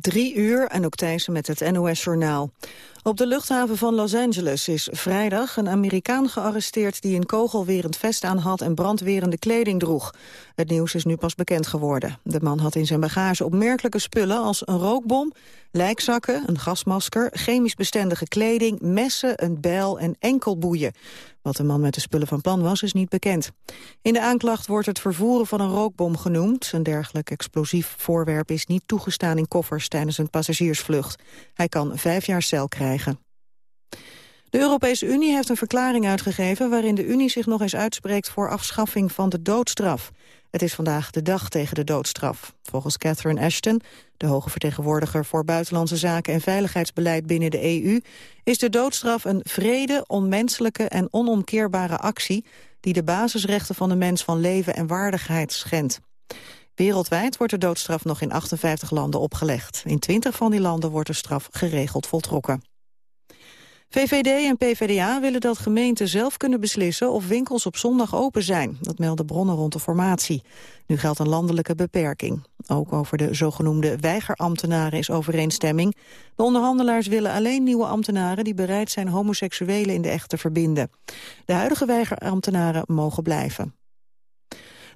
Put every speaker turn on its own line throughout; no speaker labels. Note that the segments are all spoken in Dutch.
Drie uur en ook Thijssen met het NOS-journaal. Op de luchthaven van Los Angeles is vrijdag een Amerikaan gearresteerd... die een kogelwerend vest aan had en brandwerende kleding droeg. Het nieuws is nu pas bekend geworden. De man had in zijn bagage opmerkelijke spullen als een rookbom... lijkzakken, een gasmasker, chemisch bestendige kleding... messen, een bijl en enkelboeien. Wat de man met de spullen van plan was, is niet bekend. In de aanklacht wordt het vervoeren van een rookbom genoemd. Een dergelijk explosief voorwerp is niet toegestaan in koffers tijdens een passagiersvlucht. Hij kan vijf jaar cel krijgen. De Europese Unie heeft een verklaring uitgegeven... waarin de Unie zich nog eens uitspreekt voor afschaffing van de doodstraf. Het is vandaag de dag tegen de doodstraf. Volgens Catherine Ashton, de hoge vertegenwoordiger voor buitenlandse zaken en veiligheidsbeleid binnen de EU, is de doodstraf een vrede, onmenselijke en onomkeerbare actie die de basisrechten van de mens van leven en waardigheid schendt. Wereldwijd wordt de doodstraf nog in 58 landen opgelegd. In 20 van die landen wordt de straf geregeld voltrokken. VVD en PVDA willen dat gemeenten zelf kunnen beslissen of winkels op zondag open zijn. Dat melden bronnen rond de formatie. Nu geldt een landelijke beperking. Ook over de zogenoemde weigerambtenaren is overeenstemming. De onderhandelaars willen alleen nieuwe ambtenaren die bereid zijn homoseksuelen in de echt te verbinden. De huidige weigerambtenaren mogen blijven.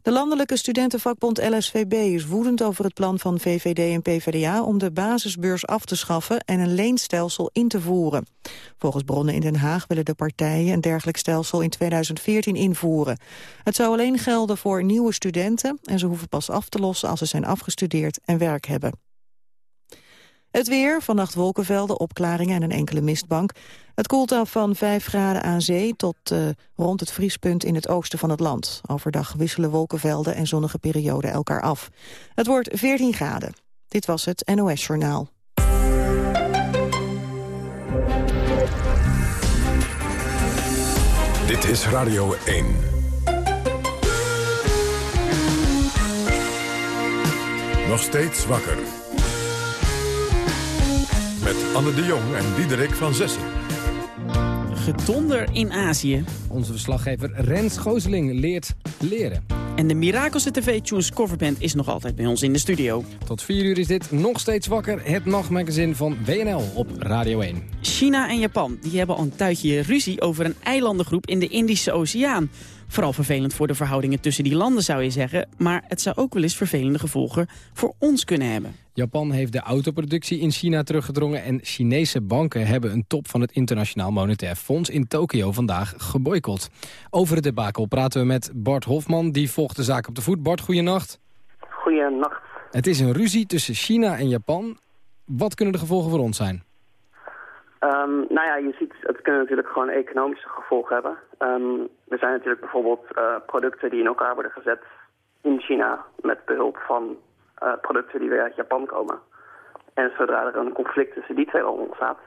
De landelijke studentenvakbond LSVB is woedend over het plan van VVD en PvdA om de basisbeurs af te schaffen en een leenstelsel in te voeren. Volgens bronnen in Den Haag willen de partijen een dergelijk stelsel in 2014 invoeren. Het zou alleen gelden voor nieuwe studenten en ze hoeven pas af te lossen als ze zijn afgestudeerd en werk hebben. Het weer, vannacht wolkenvelden, opklaringen en een enkele mistbank. Het koelt af van 5 graden aan zee tot uh, rond het vriespunt in het oosten van het land. Overdag wisselen wolkenvelden en zonnige perioden elkaar af. Het wordt 14 graden. Dit was het NOS Journaal.
Dit is Radio 1. Nog steeds wakker met Anne de Jong en Diederik van Zessen.
Gedonder in Azië.
Onze verslaggever Rens Gooseling leert leren.
En de Mirakelse TV-tunes coverband is nog altijd bij ons in de studio.
Tot vier uur is dit nog steeds wakker, het nachtmagazin van WNL op Radio 1.
China en Japan die hebben al een tijdje ruzie over een eilandengroep in de Indische Oceaan. Vooral vervelend voor de verhoudingen tussen die landen zou je zeggen. Maar het zou ook wel eens vervelende gevolgen voor ons kunnen hebben.
Japan heeft de autoproductie in China teruggedrongen... en Chinese banken hebben een top van het Internationaal Monetair Fonds in Tokio vandaag geboycott. Over het debakel praten we met Bart Hofman, die volgt de zaak op de voet. Bart, goeienacht.
Goeienacht.
Het is een ruzie tussen China en Japan. Wat kunnen de gevolgen voor ons zijn?
Um, nou ja, je ziet, het kunnen natuurlijk gewoon economische gevolgen hebben. Um, er zijn natuurlijk bijvoorbeeld uh, producten die in elkaar worden gezet in China met behulp van producten die weer uit Japan komen. En zodra er een conflict tussen die twee landen ontstaat,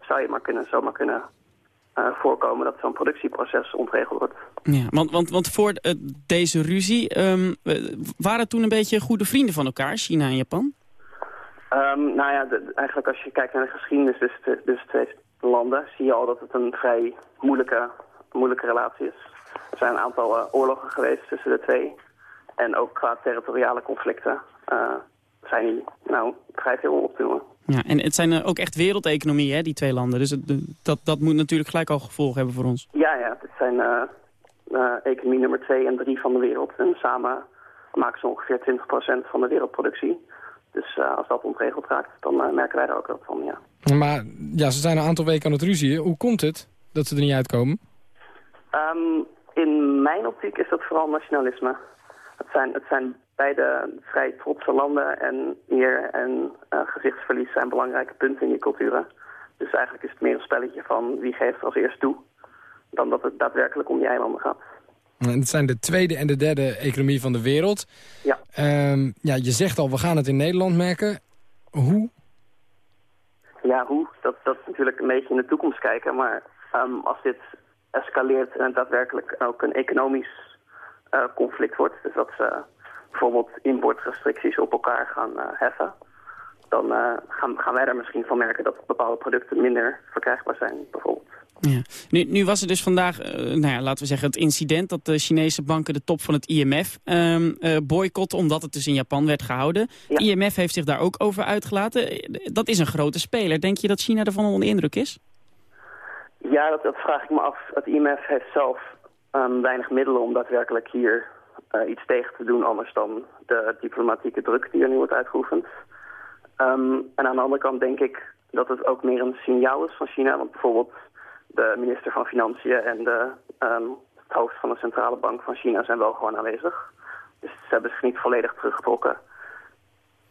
zou je maar kunnen, zomaar kunnen uh, voorkomen dat zo'n productieproces ontregeld wordt.
Ja, want, want, want voor deze ruzie um, waren toen een beetje goede vrienden van elkaar, China en Japan?
Um, nou ja, de, eigenlijk als je kijkt naar de geschiedenis tussen dus twee landen... zie je al dat het een vrij moeilijke, moeilijke relatie is. Er zijn een aantal uh, oorlogen geweest tussen de twee. En ook qua territoriale conflicten zijn die nou, vrij veel op te noemen.
Ja, en het zijn ook echt wereldeconomieën, hè, die twee landen. Dus het, dat, dat moet natuurlijk gelijk al gevolgen hebben voor ons.
Ja, ja het zijn uh, economie nummer 2 en 3 van de wereld. En samen maken ze ongeveer 20% van de wereldproductie. Dus uh, als dat ontregeld raakt, dan uh, merken wij daar ook wat van, ja.
Maar ja, ze zijn een aantal weken aan het ruzien. Hoe komt het dat ze er niet uitkomen?
Um, in mijn optiek is dat vooral nationalisme. Het zijn, het zijn beide vrij trotse landen en eer en uh, gezichtsverlies zijn belangrijke punten in je culturen. Dus eigenlijk is het meer een spelletje van wie geeft als eerst toe, dan dat het daadwerkelijk om die eilanden gaat.
En het zijn de tweede en de derde economie van de wereld.
Ja.
Um, ja, je zegt al, we gaan het in Nederland merken. Hoe?
Ja, hoe? Dat, dat is natuurlijk een beetje in de toekomst kijken. Maar um, als dit escaleert en daadwerkelijk ook een economisch uh, conflict wordt... dus dat ze bijvoorbeeld importrestricties op elkaar gaan uh, heffen... dan uh, gaan, gaan wij daar misschien van merken dat bepaalde producten minder verkrijgbaar zijn, bijvoorbeeld.
Ja. Nu, nu was er dus vandaag, uh, nou ja, laten we zeggen, het incident... dat de Chinese banken de top van het IMF um, uh, boycotten... omdat het dus in Japan werd gehouden. Ja. IMF heeft zich daar ook over uitgelaten. Dat is een grote speler. Denk je dat China ervan onder de indruk is?
Ja, dat, dat vraag ik me af. Het IMF heeft zelf um, weinig middelen om daadwerkelijk hier iets tegen te doen... anders dan de diplomatieke druk die er nu wordt uitgeoefend. Um, en aan de andere kant denk ik dat het ook meer een signaal is van China. Want bijvoorbeeld de minister van Financiën en de, um, het hoofd van de centrale bank van China zijn wel gewoon aanwezig. Dus ze hebben zich niet volledig teruggetrokken.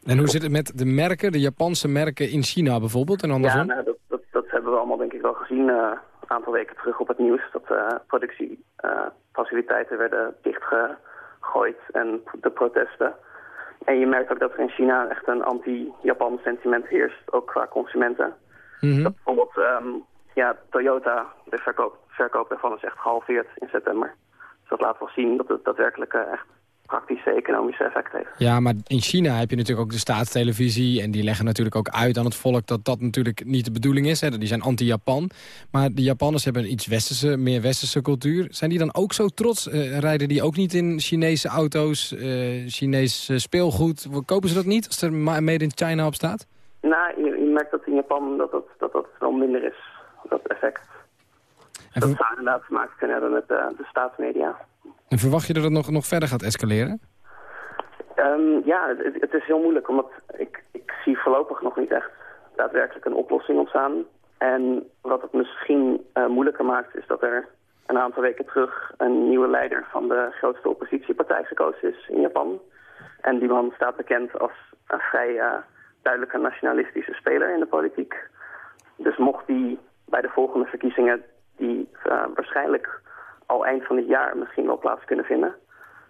En hoe zit het met de merken, de Japanse merken in China bijvoorbeeld en andersom?
Ja, nou, dat, dat, dat, hebben we allemaal denk ik wel gezien uh, een aantal weken terug op het nieuws. Dat uh, productiefaciliteiten uh, werden en de protesten. En je merkt ook dat er in China echt een anti-Japan sentiment heerst, ook qua consumenten. Mm -hmm. dat bijvoorbeeld um, ja, Toyota, de verkoop, verkoop daarvan is echt gehalveerd in september. Dus dat laat wel zien dat het daadwerkelijk uh, echt praktische economische effect heeft.
Ja, maar in China heb je natuurlijk ook de staatstelevisie... en die leggen natuurlijk ook uit aan het volk dat dat natuurlijk niet de bedoeling is. Hè. Die zijn anti-Japan. Maar de Japanners hebben een iets westerse, meer westerse cultuur. Zijn die dan ook zo trots? Uh, rijden die ook niet in Chinese auto's, uh, Chinees speelgoed? Kopen ze dat niet als er Made in China op staat?
Nou, je, je merkt dat in Japan dat dat, dat, dat wel minder is, dat effect. En dat zou inderdaad te maken kunnen hebben met de, de staatsmedia.
En verwacht je dat het nog, nog verder gaat escaleren?
Um, ja, het, is heel moeilijk, omdat ik, ik zie voorlopig nog niet echt daadwerkelijk een oplossing ontstaan. En wat het misschien uh, moeilijker maakt, is dat er een aantal weken terug een nieuwe leider van de grootste oppositiepartij gekozen is in Japan. En die man staat bekend als een vrij uh, duidelijke nationalistische speler in de politiek. Dus mocht die bij de volgende verkiezingen, die uh, waarschijnlijk al eind van het jaar misschien wel plaats kunnen vinden.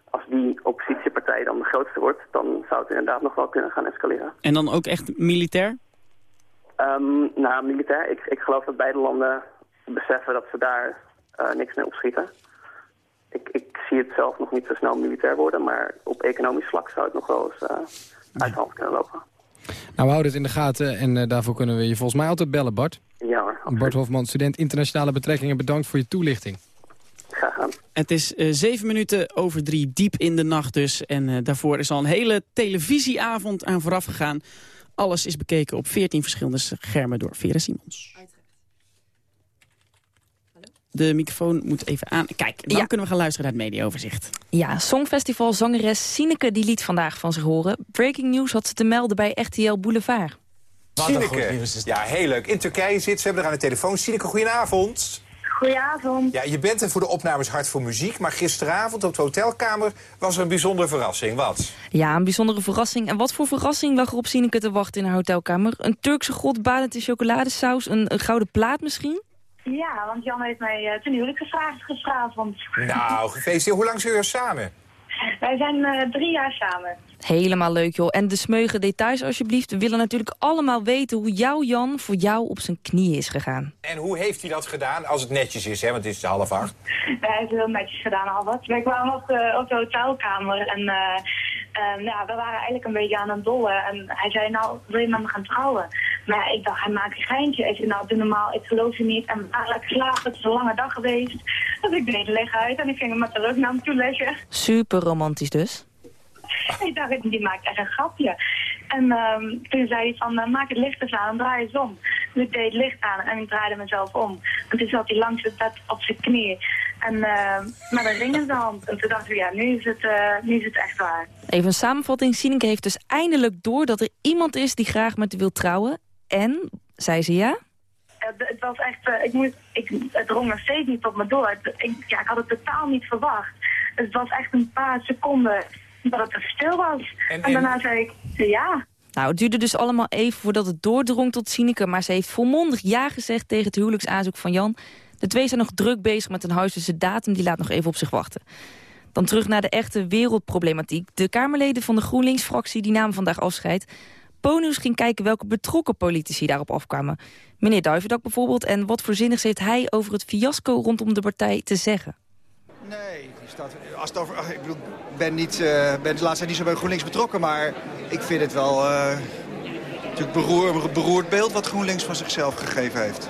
Als die oppositiepartij dan de grootste wordt, dan zou het inderdaad nog wel kunnen gaan escaleren.
En dan ook echt militair?
Um, nou, militair. Ik, ik geloof dat beide landen beseffen dat ze daar uh, niks mee opschieten. Ik, ik zie het zelf nog niet zo snel militair worden, maar op economisch vlak zou het nog wel eens uh, uit de hand kunnen lopen.
Nou, we houden het in de gaten en uh, daarvoor kunnen we je volgens mij altijd bellen, Bart.
Ja hoor. Absoluut.
Bart Hofman, student internationale betrekkingen, bedankt voor je toelichting.
Het is uh, zeven minuten over drie, diep in de nacht dus. En uh, daarvoor is al een hele televisieavond aan vooraf gegaan. Alles is bekeken op 14 verschillende schermen door Vera Simons. De microfoon moet even aan. Kijk, dan ja. kunnen we gaan luisteren naar het mediaoverzicht.
Ja, Songfestival zangeres Sineke die liet vandaag van zich horen. Breaking news had ze te melden bij RTL Boulevard.
Sineke, ja, heel leuk. In Turkije zit ze, hebben er aan de telefoon. Sineke, goedenavond.
Goedenavond.
Ja, je bent er voor de opnames Hart voor Muziek, maar gisteravond op de hotelkamer was er een bijzondere verrassing. Wat?
Ja, een bijzondere verrassing. En wat voor verrassing lag er op Sineke te wachten in haar hotelkamer? Een Turkse god badend in chocoladesaus? Een, een gouden plaat misschien?
Ja, want Jan heeft mij uh, ten huwelijk gevraagd gisteravond.
Nou, gefeliciteerd. Hoe lang zijn jullie samen?
Wij zijn uh, drie jaar samen.
Helemaal leuk, joh. En de smeugen details, alsjeblieft. We willen natuurlijk allemaal weten hoe jouw Jan voor jou op zijn knieën is gegaan.
En hoe heeft hij dat gedaan, als het netjes is, hè? Want het is half acht.
Hij heeft heel netjes gedaan, al wat. Wij kwamen op de, op de hotelkamer en... Uh, uh, ja, we waren eigenlijk een beetje aan het dollen. En hij zei, nou, wil je met me gaan trouwen? Maar ja, ik dacht, hij maakt een geintje. Ik zei, nou, doe normaal, ik geloof je niet. En lekker slapen, het is een lange dag geweest. Dus ik deed leg uit en ik ging hem met de rug naar hem toe leggen.
Super romantisch dus.
ik dacht, die maakt echt een grapje. En um, toen zei hij van, uh, maak het licht eens aan en draai eens om. Dus ik deed het licht aan en ik draaide mezelf om. En toen zat hij langs het bed op zijn knie. En uh, met een ring in zijn hand. En toen dachten we, ja, nu is het, uh, nu is het echt waar.
Even een samenvatting. Sineke heeft dus eindelijk door dat er iemand is die graag met u wil trouwen. En, zei ze ja?
Het, het was echt, ik moest, ik, het drong nog steeds niet op me door. Ik, ja, ik had het totaal niet verwacht. Het was echt een paar seconden dat het er stil was. En, en... en daarna zei ik, ja.
Nou, het duurde dus allemaal even voordat het doordrong tot Sineke... maar ze heeft volmondig ja gezegd tegen het huwelijksaanzoek van Jan. De twee zijn nog druk bezig met een huiselijke datum, die laat nog even op zich wachten. Dan terug naar de echte wereldproblematiek. De Kamerleden van de GroenLinks-fractie die namen vandaag afscheid. Ponius ging kijken welke betrokken politici daarop afkwamen. Meneer Duivendak bijvoorbeeld. En wat voor zinnigs heeft hij over het fiasco rondom de partij te zeggen?
Nee, als het over, ik bedoel, ben, niet, uh, ben de laatste tijd niet zo bij GroenLinks betrokken, maar ik vind het wel uh, natuurlijk beroer, een beroerd beeld wat GroenLinks van zichzelf gegeven heeft.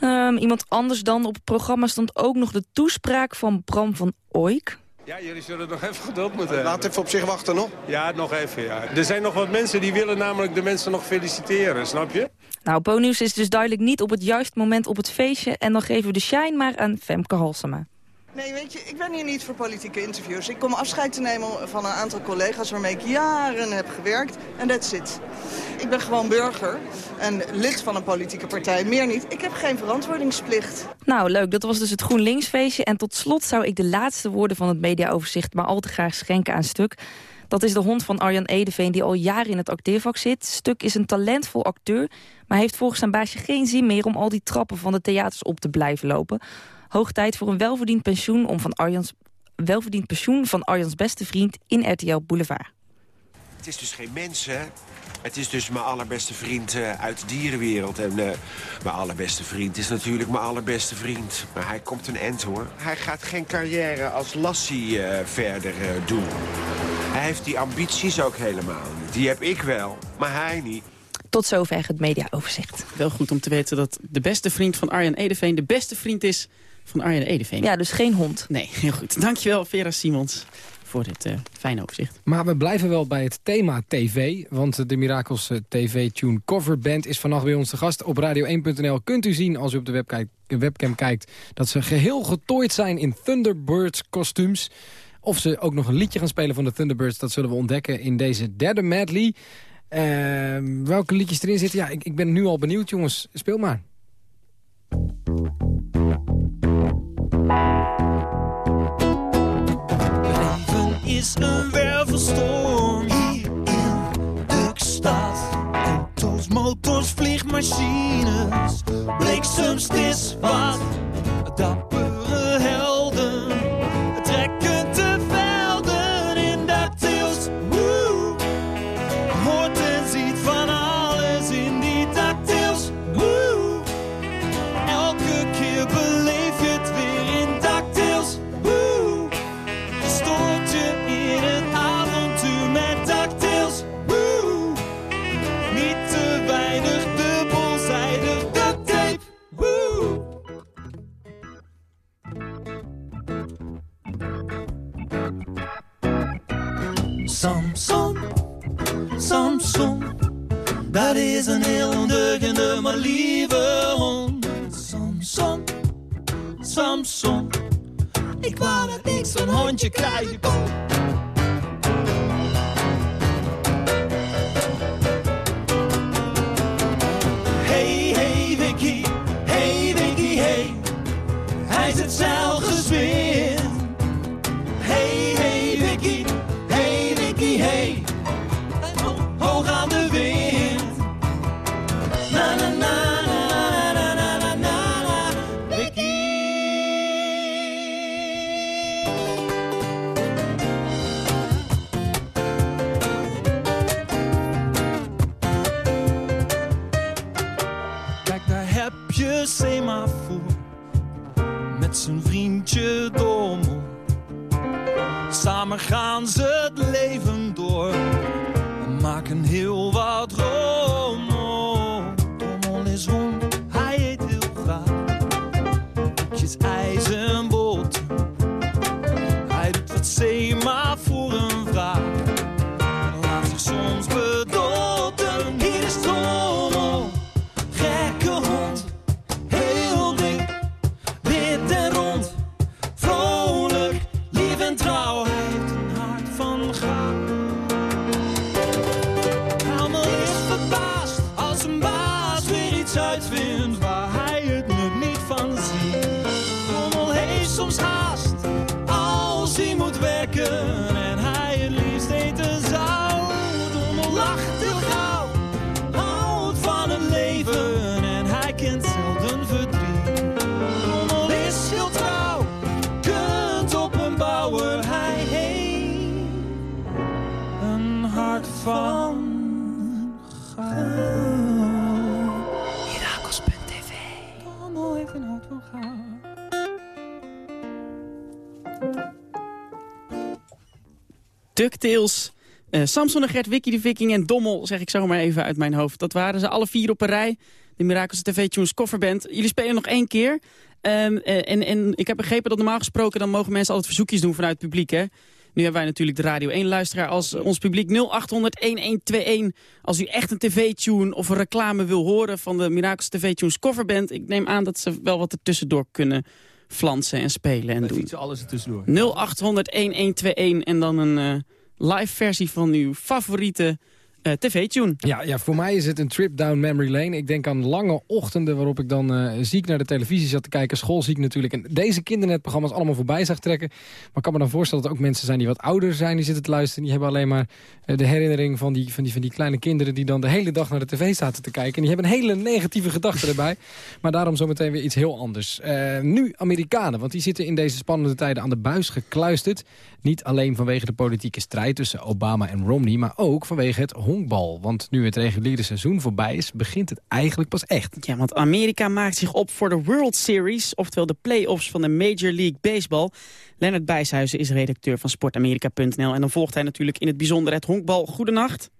Ehm, iemand anders dan op het programma stond ook nog de toespraak van Bram van Ooyk.
Ja, jullie zullen nog even geduld moeten hebben.
Laat even op zich wachten nog.
Ja, nog even, ja. Er zijn nog wat mensen die willen namelijk de mensen nog feliciteren, snap je?
Nou, Bonieuws is dus duidelijk niet op het juiste moment op het feestje... en dan geven we de shine maar aan Femke Halsema.
Nee, weet je, ik ben hier niet voor politieke interviews. Ik kom afscheid te nemen van een aantal collega's waarmee ik jaren heb gewerkt. En that's it. Ik ben gewoon burger en lid van een politieke partij. Meer niet. Ik heb geen verantwoordingsplicht.
Nou, leuk. Dat was dus het GroenLinks-feestje. En tot slot zou ik de laatste woorden van het mediaoverzicht... maar al te graag schenken aan Stuk. Dat is de hond van Arjan Edeveen die al jaren in het acteervak zit. Stuk is een talentvol acteur, maar heeft volgens zijn baasje geen zin meer... om al die trappen van de theaters op te blijven lopen. Hoog tijd voor een welverdiend pensioen, om van Arjans, welverdiend pensioen van Arjans beste vriend in RTL Boulevard.
Het is dus geen mens, hè? Het is dus mijn allerbeste vriend uh, uit de dierenwereld. En uh, mijn allerbeste vriend is natuurlijk mijn allerbeste vriend. Maar hij komt een end, hoor. Hij gaat geen carrière als Lassie uh, verder doen. Hij heeft die ambities ook helemaal niet. Die heb ik wel, maar hij niet.
Tot zover het mediaoverzicht.
Wel goed om te weten dat de beste vriend van Arjan Edeveen... de beste vriend is van Arjen Edeveen.
Ja, dus geen hond.
Nee, heel goed. Dankjewel Vera Simons voor dit uh, fijne overzicht.
Maar we blijven wel bij het thema tv. Want de Mirakels TV-tune coverband is vannacht bij ons te gast. Op radio1.nl kunt u zien, als u op de webcam, webcam kijkt... dat ze geheel getooid zijn in Thunderbirds kostuums. Of ze ook nog een liedje gaan spelen van de Thunderbirds... dat zullen we ontdekken in deze derde medley. Uh, welke liedjes erin zitten? Ja, ik, ik ben nu al benieuwd, jongens. Speel maar.
Is een wervelstorm. Hier in Dukstad. Auto's, motors, vliegmachines, bliksems, is wat. Dappere dat is een heel ondeugende maar lieve hond. Samson, Samson, ik wou dat ik zo'n hondje krijgen. Hey, hey, Vicky, hey, Vicky, hey, hij zit zelf
Samson en Gert, Wiki de Viking en Dommel, zeg ik zomaar even uit mijn hoofd. Dat waren ze alle vier op een rij. De Mirakelse TV Tunes kofferband. Jullie spelen nog één keer. Um, en, en ik heb begrepen dat normaal gesproken... dan mogen mensen altijd verzoekjes doen vanuit het publiek, hè? Nu hebben wij natuurlijk de Radio 1-luisteraar als ons publiek 0800-1121. Als u echt een tv-tune of een reclame wil horen van de Mirakels TV-tunes coverband... ik neem aan dat ze wel wat er tussendoor kunnen flansen en spelen en doen.
alles er tussendoor.
0800-1121 en dan een uh, live versie van uw favoriete uh, tv-tune.
Ja, ja, voor mij is het een trip down memory lane. Ik denk aan lange ochtenden waarop ik dan uh, ziek naar de televisie zat te kijken. Schoolziek natuurlijk. En deze kindernetprogramma's allemaal voorbij zag trekken. Maar ik kan me dan voorstellen dat ook mensen zijn die wat ouder zijn. Die zitten te luisteren. Die hebben alleen maar uh, de herinnering van die, van, die, van die kleine kinderen... die dan de hele dag naar de tv zaten te kijken. En die hebben een hele negatieve gedachte erbij. Maar daarom zometeen weer iets heel anders. nu Amerikanen, want die zitten in deze spannende tijden aan de buis gekluisterd. Niet alleen vanwege de politieke strijd tussen Obama en Romney... maar ook vanwege het honkbal. Want nu het reguliere seizoen voorbij is, begint het eigenlijk pas echt.
Ja, want Amerika maakt zich op voor de World Series... oftewel de play-offs van de Major League Baseball. Lennart Bijshuizen is redacteur van sportamerika.nl... en dan volgt hij natuurlijk in het bijzonder het honkbal. Goedenacht.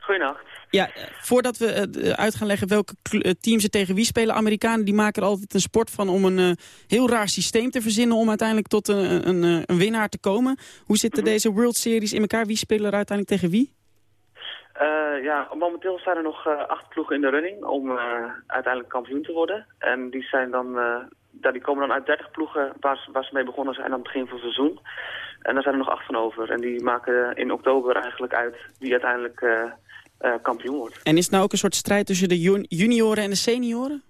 Goedenacht.
Ja, voordat we uh, uit gaan leggen welke uh, teams er tegen wie spelen... Amerikanen die maken er altijd een sport van om een uh, heel raar systeem te verzinnen... om uiteindelijk tot een, een, een winnaar te komen. Hoe zitten mm -hmm. deze World Series in elkaar? Wie spelen er uiteindelijk tegen wie?
Uh, ja, momenteel zijn er nog uh, acht ploegen in de running om uh, uiteindelijk kampioen te worden. En die, zijn dan, ja, die komen dan uit 30 ploegen waar ze, waar ze mee begonnen zijn aan het begin van het seizoen. En daar zijn er nog acht van over. En die maken in oktober eigenlijk uit wie uiteindelijk kampioen wordt.
En is het nou ook een soort strijd tussen de junioren en de senioren?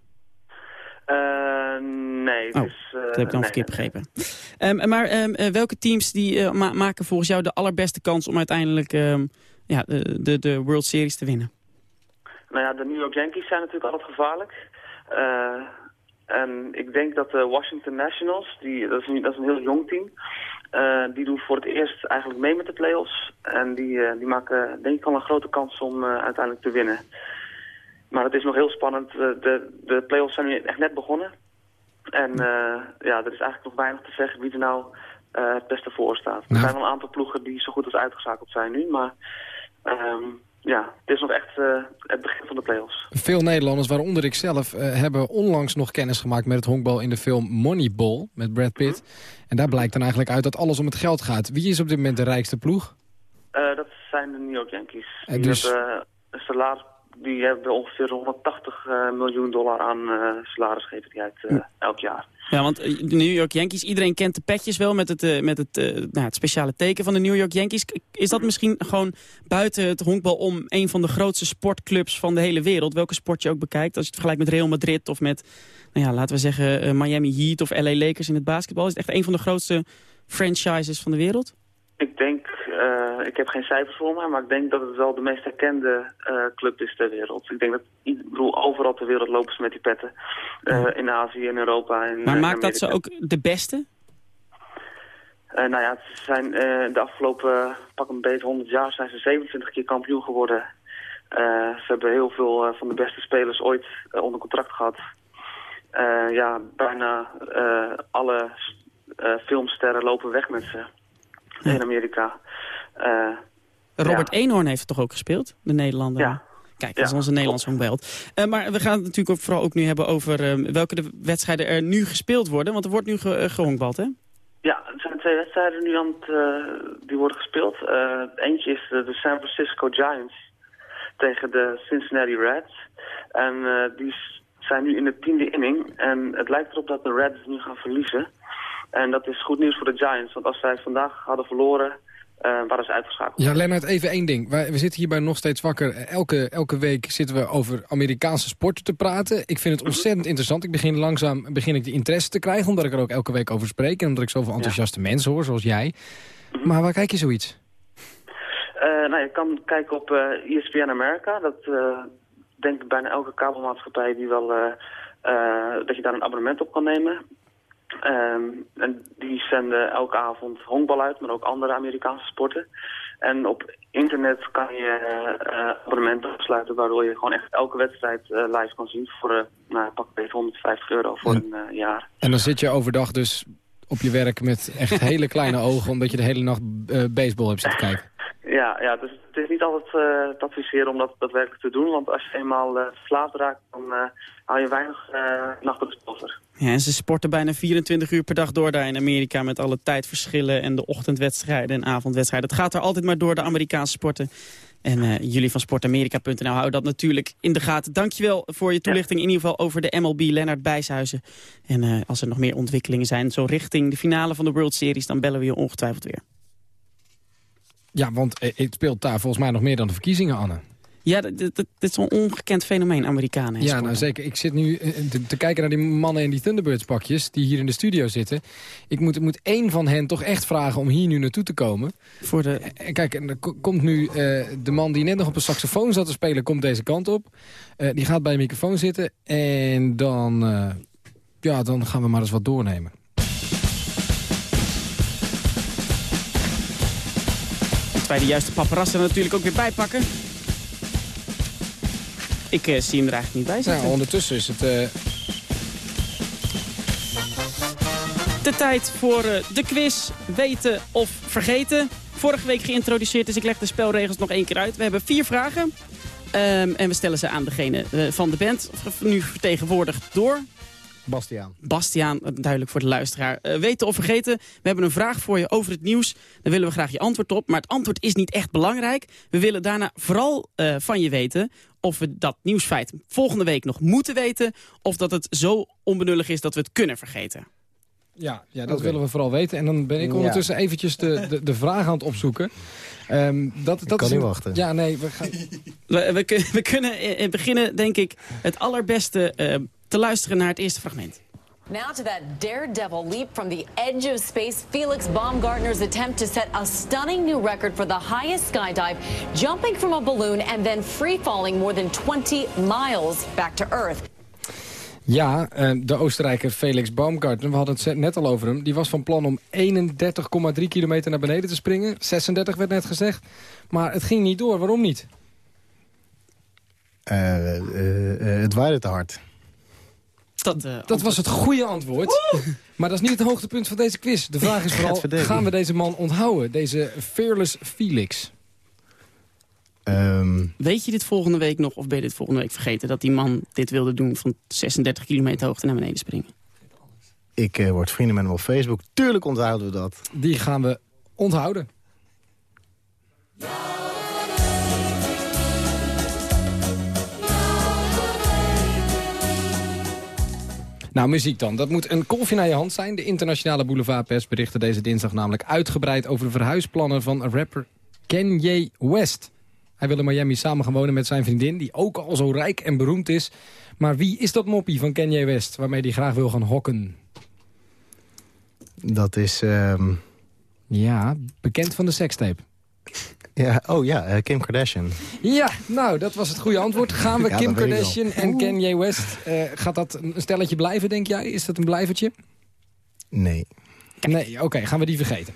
nee.
Oh,
dus,
dat heb ik dan
nee,
verkeerd begrepen. Um, maar um, welke teams die, ma maken volgens jou de allerbeste kans om uiteindelijk... Um, ja, de, de, de World Series te winnen?
Nou ja, de New York Yankees zijn natuurlijk altijd gevaarlijk. Uh, en ik denk dat de Washington Nationals, die, dat, is een, dat is een heel jong team... Uh, die doen voor het eerst eigenlijk mee met de playoffs. En die, uh, die maken denk ik al een grote kans om uiteindelijk te winnen. Maar het is nog heel spannend. de, de playoffs zijn nu echt net begonnen. En ja, er is eigenlijk nog weinig te zeggen wie er nou het beste voor staat. Er
Nou.
zijn al een aantal ploegen die zo goed als uitgeschakeld zijn nu, maar... Um, ja, het is nog echt uh, het begin van de play-offs.
Veel Nederlanders, waaronder ik zelf, uh, hebben onlangs nog kennis gemaakt met het honkbal in de film Moneyball met Brad Pitt. Mm -hmm. En daar blijkt dan eigenlijk uit dat alles om het geld gaat. Wie is op dit moment de rijkste ploeg?
Uh, dat zijn de New York Yankees.
En
die,
dus...
hebben, een salaris, die hebben ongeveer 180 miljoen dollar aan salaris geven die uit
Hm.
elk jaar.
Ja, want de New York Yankees, iedereen kent de petjes wel met het, met het, nou, het speciale teken van de New York Yankees. Is dat misschien gewoon buiten het honkbal om een van de grootste sportclubs van de hele wereld? Welke sport je ook bekijkt, als je het vergelijkt met Real Madrid of met, nou ja, laten we zeggen Miami Heat of LA Lakers in het basketbal. Is het echt een van de grootste franchises van de wereld?
Ik denk, uh, ik heb geen cijfers voor me, maar ik denk dat het wel de meest erkende uh, club is ter wereld. Ik denk dat, ik bedoel, overal ter wereld lopen ze met die petten. Uh, in Azië, in Europa.
Maar maakt dat ze ook de beste?
Nou ja, ze zijn de afgelopen pak een beetje 100 jaar zijn ze 27 keer kampioen geworden. Ze hebben heel veel van de beste spelers ooit onder contract gehad. ja, bijna alle filmsterren lopen weg met ze in Amerika. Uh,
Robert
ja.
Eenhoorn heeft het toch ook gespeeld, de Nederlander?
Ja.
Kijk, dat is
Ja,
onze Nederlandse honkbelt. Uh, maar we gaan het natuurlijk ook vooral ook nu hebben over uh, welke de wedstrijden er nu gespeeld worden. Want er wordt nu ge gehonkbald, hè?
Ja, er zijn twee wedstrijden nu aan het, die worden gespeeld. eentje is de, de, San Francisco Giants tegen de Cincinnati Reds. En die zijn nu in de tiende inning. En het lijkt erop dat de Reds nu gaan verliezen. En dat is goed nieuws voor de Giants. Want als zij vandaag hadden verloren, uh, waren ze uitgeschakeld.
Ja, Lennart, even één ding. Wij, we zitten hierbij nog steeds wakker. Elke, elke week zitten we over Amerikaanse sporten te praten. Ik vind het ontzettend interessant. Ik begin langzaam begin ik de interesse te krijgen... omdat ik er ook elke week over spreek... en omdat ik zoveel enthousiaste ja. mensen hoor, zoals jij. Maar waar kijk je zoiets?
Uh, nou, je kan kijken op ESPN America. Dat denk ik bijna elke kabelmaatschappij die wel... dat je daar een abonnement op kan nemen. Um, en die zenden elke avond honkbal uit, maar ook andere Amerikaanse sporten. En op internet kan je uh, abonnementen afsluiten, waardoor je gewoon echt elke wedstrijd uh, live kan zien voor uh, nou, pak 150 euro voor en, een jaar.
En dan zit je overdag dus op je werk met echt hele kleine ogen, omdat je de hele nacht baseball hebt zitten kijken.
Ja, ja het, is, niet altijd uh, te adviseren om dat daadwerkelijk te doen. Want als je eenmaal uh, verslaafd raakt, dan uh, hou je weinig nachtelijks over.
Ja, en ze sporten bijna 24 uur per dag door daar in Amerika... met alle tijdverschillen en de ochtendwedstrijden en avondwedstrijden. Het gaat er altijd maar door, de Amerikaanse sporten. En jullie van sportamerika.nl houden dat natuurlijk in de gaten. Dankjewel voor je toelichting in ieder geval over de MLB, Lennart Bijshuizen. En als er nog meer ontwikkelingen zijn, zo richting de finale van de World Series... dan bellen we je ongetwijfeld weer.
Ja, want het speelt daar volgens mij nog meer dan de verkiezingen, Anne.
Ja, dit, is een ongekend fenomeen, Amerikanen.
Ja, nou zeker. Ik zit nu eh, te, te, kijken naar die mannen in die Thunderbirds pakjes... die hier in de studio zitten. Ik moet, moet één van hen toch echt vragen om hier nu naartoe te komen.
Voor de...
En kijk, er komt nu uh, de man die net nog op een saxofoon zat te spelen... komt deze kant op. Uh, die gaat bij de microfoon zitten. En dan, uh, ja, dan gaan we maar eens wat doornemen.
Wij de juiste paparazzen natuurlijk ook weer bijpakken. Ik uh, zie hem er eigenlijk niet bij zitten.
Nou, ondertussen is het... Uh...
De tijd voor uh, de quiz Weten of Vergeten. Vorige week geïntroduceerd, dus ik leg de spelregels nog één keer uit. We hebben vier vragen. Um, en we stellen ze aan degene van de band, nu vertegenwoordigd door
Bastiaan.
Bastiaan, duidelijk voor de luisteraar. Uh, weten of vergeten, we hebben een vraag voor je over het nieuws. Daar willen we graag je antwoord op. Maar het antwoord is niet echt belangrijk. We willen daarna vooral uh, van je weten of we dat nieuwsfeit volgende week nog moeten weten... of dat het zo onbenullig is dat we het kunnen vergeten.
Ja, ja dat okay. willen we vooral weten. En dan ben ik ondertussen ja. eventjes de, de, de vraag aan het opzoeken. Um, dat, dat
ik kan
is
niet wachten.
Ja, nee, we gaan...
we, we, we kunnen beginnen, denk ik, het allerbeste uh, te luisteren naar het eerste fragment.
Now to that daredevil leap from the edge of space, Felix Baumgartner's attempt to set a stunning new record for the highest skydive, jumping from a balloon and then free falling more than 20 miles back to Earth.
Ja, de Oostenrijker Felix Baumgartner, we hadden het net al over hem... die was van plan om 31,3 kilometer naar beneden te springen. 36 werd net gezegd. Maar het ging niet door. Waarom niet?
Uh, uh, uh, het waaide te hard.
Dat, uh,
dat was het goede antwoord. maar dat is niet het hoogtepunt van deze quiz. De vraag is vooral, gaan we deze man onthouden? Deze Fearless Felix.
Um,
Weet je dit volgende week nog, of ben je dit volgende week vergeten... dat die man dit wilde doen van 36 kilometer hoogte naar beneden springen?
Ik uh, word vrienden met hem op Facebook. Tuurlijk onthouden we dat.
Die gaan we onthouden. Nou, muziek dan. Dat moet een kolfje naar je hand zijn. De internationale boulevardpers berichten deze dinsdag namelijk uitgebreid... over de verhuisplannen van rapper Kanye West. Hij wil in Miami samen gaan wonen met zijn vriendin... die ook al zo rijk en beroemd is. Maar wie is dat moppie van Kanye West... waarmee hij graag wil gaan hokken?
Dat is... Um...
Ja, bekend van de sekstape.
Ja, oh ja, uh, Kim Kardashian.
Ja, nou, dat was het goede antwoord. Gaan we ja, Kim Kardashian en Kanye West... Uh, gaat dat een stelletje blijven, denk jij? Is dat een blijvertje?
Nee.
Nee, oké, okay, gaan we die vergeten.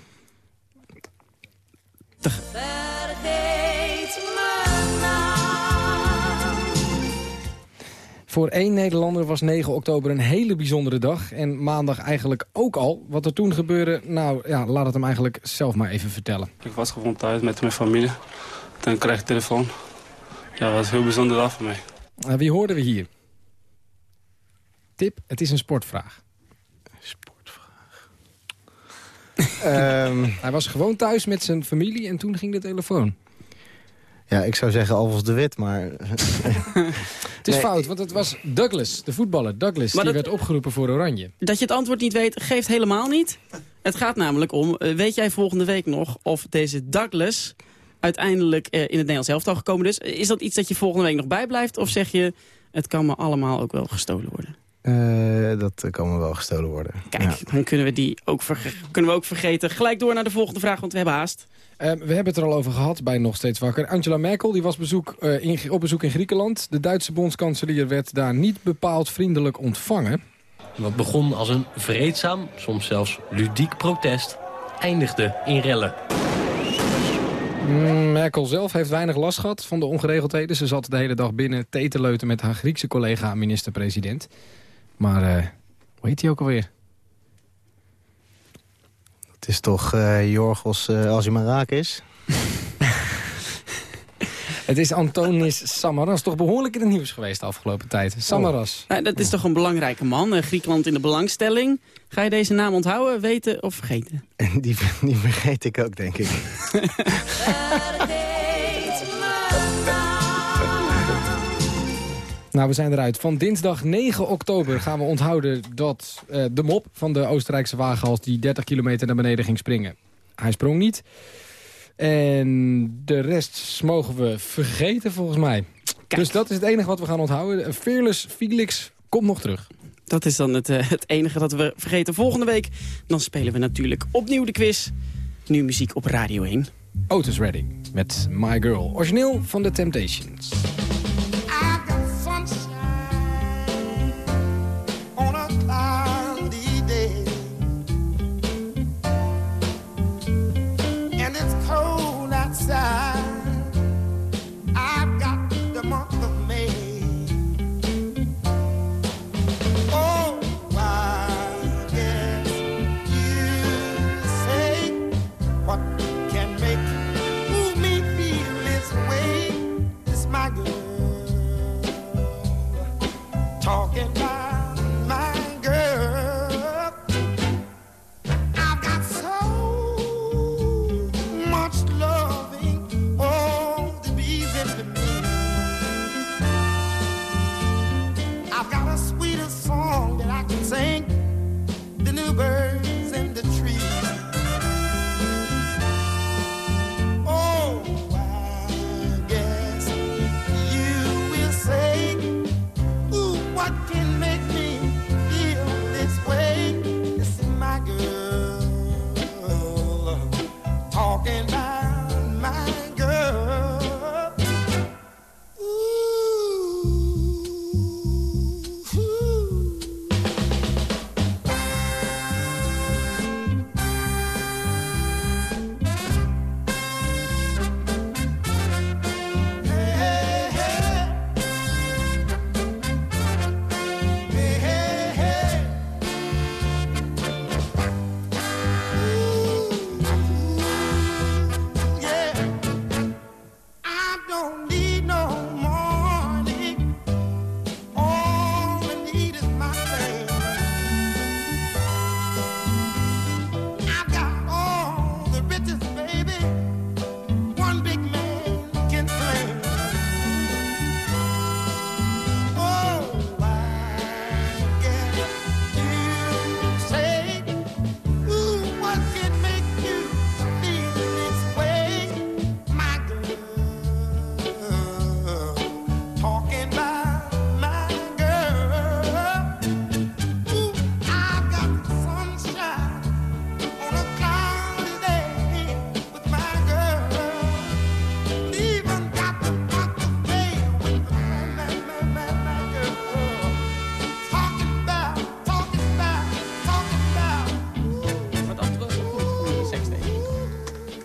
Voor één Nederlander was 9 oktober een hele bijzondere dag. En maandag eigenlijk ook al. Wat er toen gebeurde, nou ja, laat het hem eigenlijk zelf maar even vertellen.
Ik was gewoon thuis met mijn familie. Toen kreeg ik telefoon. Ja, dat was een heel bijzondere dag voor mij.
Uh, wie hoorden we hier? Tip, het is een sportvraag.
Sportvraag.
um... Hij was gewoon thuis met zijn familie en toen ging de telefoon.
Ja, ik zou zeggen Alvast de Wit, maar...
het is nee. fout, want het was Douglas, de voetballer. Douglas, maar die dat, werd opgeroepen voor Oranje.
Dat je het antwoord niet weet, geeft helemaal niet. Het gaat namelijk om, uh, weet jij volgende week nog of deze Douglas uiteindelijk uh, in het Nederlands elftal gekomen is? Is dat iets dat je volgende week nog bijblijft? Of zeg je, het kan me allemaal ook wel gestolen worden?
Uh, dat kan me wel gestolen worden.
Kijk, ja. dan kunnen we die ook, kunnen we ook vergeten. Gelijk door naar de volgende vraag, want we hebben haast.
Uh, we hebben het er al over gehad bij Nog Steeds Wakker. Angela Merkel die was bezoek, uh, in, op bezoek in Griekenland. De Duitse bondskanselier werd daar niet bepaald vriendelijk ontvangen.
Wat begon als een vreedzaam, soms zelfs ludiek protest, eindigde in rellen.
Mm, Merkel zelf heeft weinig last gehad van de ongeregeldheden. Ze zat de hele dag binnen thee te leuten met haar Griekse collega minister-president. Maar uh, hoe heet hij ook alweer?
Het is toch uh, Jorgos uh, als hij maar raak is?
Het is Antonis Samaras, toch behoorlijk in het nieuws geweest de afgelopen tijd. Samaras.
Nou, dat is toch een belangrijke man. Griekenland in de belangstelling. Ga je deze naam onthouden, weten of vergeten?
Die, die vergeet ik ook, denk ik.
Nou, we zijn eruit. Van dinsdag 9 oktober gaan we onthouden dat eh, de mop van de Oostenrijkse wagenhals... die 30 kilometer naar beneden ging springen. Hij sprong niet. En de rest mogen we vergeten, volgens mij. Dus dat is het enige wat we gaan onthouden. Fearless Felix komt nog terug.
Dat is dan het, eh, het enige dat we vergeten. Volgende week dan spelen we natuurlijk opnieuw de quiz. Nu muziek op Radio 1.
Otis Redding met My Girl. Origineel van The Temptations.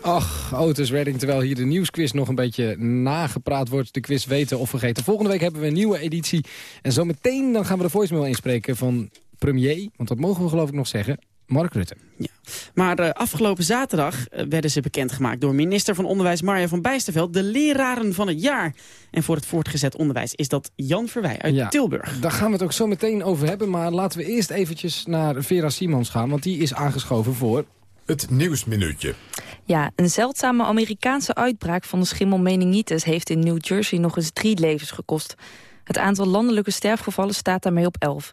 Ach, Otis Redding, terwijl hier de nieuwsquiz nog een beetje nagepraat wordt. De quiz weten of vergeten. Volgende week hebben we een nieuwe editie. En zometeen dan gaan we de voicemail inspreken van premier. Want dat mogen we geloof ik nog zeggen. Mark Rutte.
Maar eh, afgelopen zaterdag eh, werden ze bekendgemaakt door minister van Onderwijs Marja van Bijsterveld... de leraren van het jaar. En voor het voortgezet onderwijs is dat Jan Verwij uit
Ja,
Tilburg.
Daar gaan we het ook zo meteen over hebben. Maar laten we eerst eventjes naar Vera Simons gaan. Want die is aangeschoven voor...
Het Nieuwsminuutje.
Ja, een zeldzame Amerikaanse uitbraak van de schimmel meningitis... heeft in New Jersey nog eens drie levens gekost. Het aantal landelijke sterfgevallen staat daarmee op 11.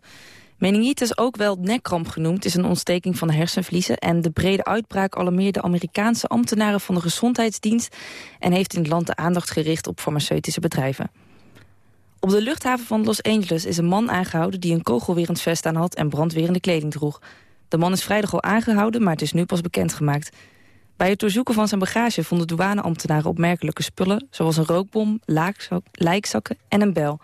Meningitis, ook wel nekkramp genoemd, is een ontsteking van de hersenvliezen... en de brede uitbraak alarmeerde Amerikaanse ambtenaren van de Gezondheidsdienst... en heeft in het land de aandacht gericht op farmaceutische bedrijven. Op de luchthaven van Los Angeles is een man aangehouden... die een kogelwerend vest aan had en brandwerende kleding droeg. De man is vrijdag al aangehouden, maar het is nu pas bekendgemaakt. Bij het doorzoeken van zijn bagage vonden douaneambtenaren opmerkelijke spullen... zoals een rookbom, lijkzakken en een bel.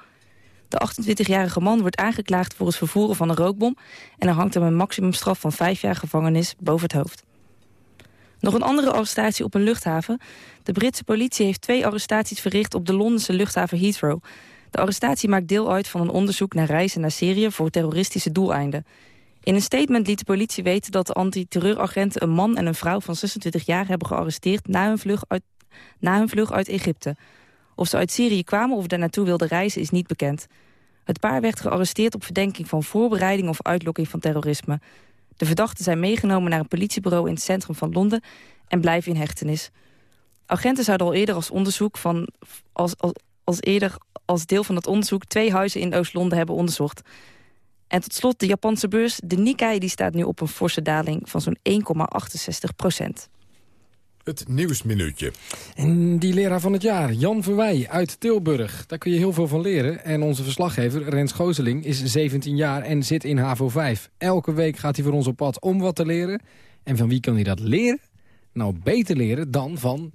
De 28-jarige man wordt aangeklaagd voor het vervoeren van een rookbom... en er hangt hem een maximumstraf van vijf jaar gevangenis boven het hoofd. Nog een andere arrestatie op een luchthaven. De Britse politie heeft twee arrestaties verricht op de Londense luchthaven Heathrow. De arrestatie maakt deel uit van een onderzoek naar reizen naar Syrië voor terroristische doeleinden. In een statement liet de politie weten dat de antiterreuragenten een man en een vrouw van 26 jaar hebben gearresteerd na hun vlucht uit, na uit Egypte. Of ze uit Syrië kwamen of daar naartoe wilden reizen is niet bekend. Het paar werd gearresteerd op verdenking van voorbereiding of uitlokking van terrorisme. De verdachten zijn meegenomen naar een politiebureau in het centrum van Londen en blijven in hechtenis. Agenten zouden al eerder als onderzoek van als, als eerder als deel van het onderzoek twee huizen in Oost-Londen hebben onderzocht. En tot slot de Japanse beurs, de Nikkei, die staat nu op een forse daling van zo'n 1,68 procent.
Het Nieuwsminuutje.
En die leraar van het jaar, Jan Verwij uit Tilburg. Daar kun je heel veel van leren. En onze verslaggever, Rens Gooseling, is 17 jaar en zit in HAVO 5. Elke week gaat hij voor ons op pad om wat te leren. En van wie kan hij dat leren? Nou, beter leren dan van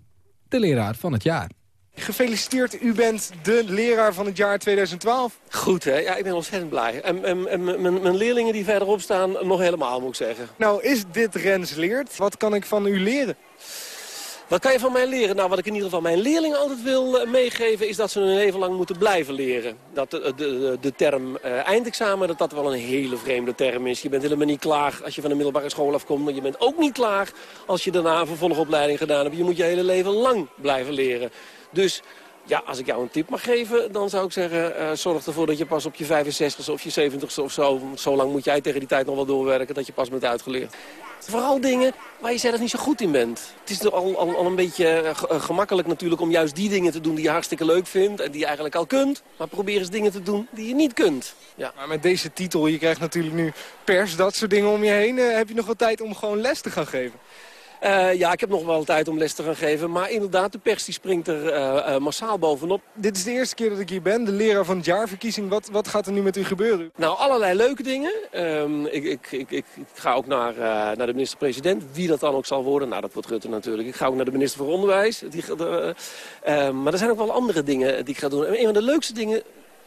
de leraar van het jaar.
Gefeliciteerd, u bent de leraar van het jaar 2012.
Goed, hè? Ja, ik ben ontzettend blij. En, en, en mijn- mijn leerlingen die verderop staan, nog helemaal, moet ik zeggen.
Nou, is dit Rens Leert? Wat kan ik van u leren?
Wat kan je van mij leren? Nou, wat ik in ieder geval mijn leerlingen altijd wil eh, meegeven... is dat ze hun leven lang moeten blijven leren. Dat de, de, de, de term eh, eindexamen, dat dat wel een hele vreemde term is. Je bent helemaal niet klaar als je van de middelbare school afkomt... maar je bent ook niet klaar als je daarna een vervolgopleiding gedaan hebt. Je moet je hele leven lang blijven leren. Dus ja, als ik jou een tip mag geven, dan zou ik zeggen... eh, zorg ervoor dat je pas op je 65ste of je 70ste of zo... zo lang moet jij tegen die tijd nog wel doorwerken... dat je pas bent uitgeleerd. Vooral dingen waar je zelf niet zo goed in bent. Het is al, al, al een beetje eh, eh, gemakkelijk natuurlijk om juist die dingen te doen die je hartstikke leuk vindt... en die je eigenlijk al kunt. Maar probeer eens dingen te doen die je niet kunt. Ja.
Maar met deze titel, je krijgt natuurlijk nu pers, dat soort dingen om je heen. heb je nog wel tijd om gewoon les te gaan geven?
Eh, ja, ik heb nog wel tijd om les te gaan geven. Maar inderdaad, de pers die springt er eh, eh, massaal bovenop.
Dit is de eerste keer dat ik hier ben, de leraar van het jaarverkiezing. Wat, wat gaat er nu met u gebeuren?
Nou, allerlei leuke dingen. Ehm, ik, ik, ik, ik, ga ook naar, naar de minister-president. Wie dat dan ook zal worden. Nou, dat wordt Rutte natuurlijk. Ik ga ook naar de minister voor Onderwijs. Die, gaat, eh, eh, maar er zijn ook wel andere dingen die ik ga doen. En een van de leukste dingen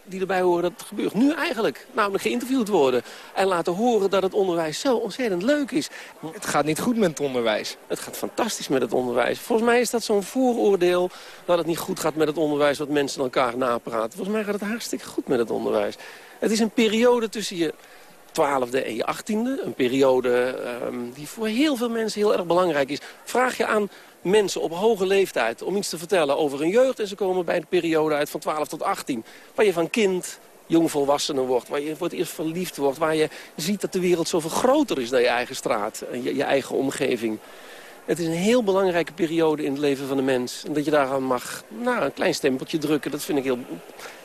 die erbij horen, dat gebeurt nu eigenlijk. Namelijk geïnterviewd worden. En laten horen dat het onderwijs zo ontzettend leuk is.
Het gaat niet goed met het onderwijs.
Het gaat fantastisch met het onderwijs. Volgens mij is dat zo'n vooroordeel dat het niet goed gaat met het onderwijs... wat mensen elkaar napraten. Volgens mij gaat het hartstikke goed met het onderwijs. Het is een periode tussen je twaalfde en je achttiende. Een periode ehm, die voor heel veel mensen heel erg belangrijk is. Vraag je aan mensen op hoge leeftijd om iets te vertellen over hun jeugd... en ze komen bij de periode uit van 12 tot 18. Waar je van kind jongvolwassene wordt, waar je voor het eerst verliefd wordt... waar je ziet dat de wereld zoveel groter is dan je eigen straat en je, je eigen omgeving. Het is een heel belangrijke periode in het leven van de mens. En dat je daaraan mag nou, een klein stempeltje drukken, dat vind ik heel,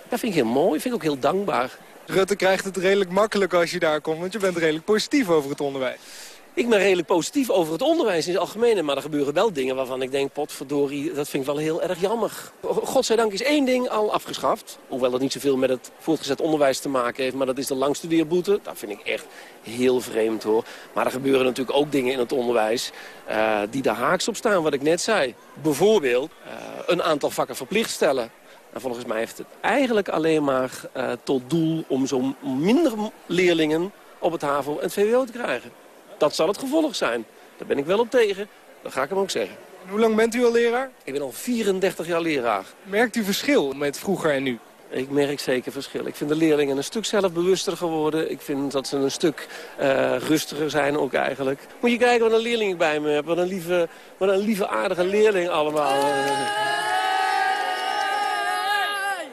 dat vind ik heel mooi. vind ik ook heel dankbaar.
Rutte krijgt het redelijk makkelijk als je daar komt, want je bent redelijk positief over het onderwijs.
Ik ben redelijk positief over het onderwijs in het algemeen. Maar er gebeuren wel dingen waarvan ik denk, potverdorie, dat vind ik wel heel erg jammer. Godzijdank is één ding al afgeschaft. Hoewel dat niet zoveel met het voortgezet onderwijs te maken heeft. Maar dat is de langstudeerboete. Dat vind ik echt heel vreemd hoor. Maar er gebeuren natuurlijk ook dingen in het onderwijs eh, die daar haaks op staan, wat ik net zei. Bijvoorbeeld eh, een aantal vakken verplicht stellen. En volgens mij heeft het eigenlijk alleen maar eh, tot doel om zo minder leerlingen op het HAVO en het VWO te krijgen. Dat zal het gevolg zijn. Daar ben ik wel op tegen. Dat ga ik hem ook zeggen.
En hoe lang bent u al leraar?
Ik ben al 34 jaar leraar.
Merkt u verschil met vroeger en nu?
Ik merk zeker verschil. Ik vind de leerlingen een stuk zelfbewuster geworden. Ik vind dat ze een stuk eh, rustiger zijn ook eigenlijk. Moet je kijken wat een leerling ik bij me heb. Wat een lieve, wat een lieve aardige leerling allemaal.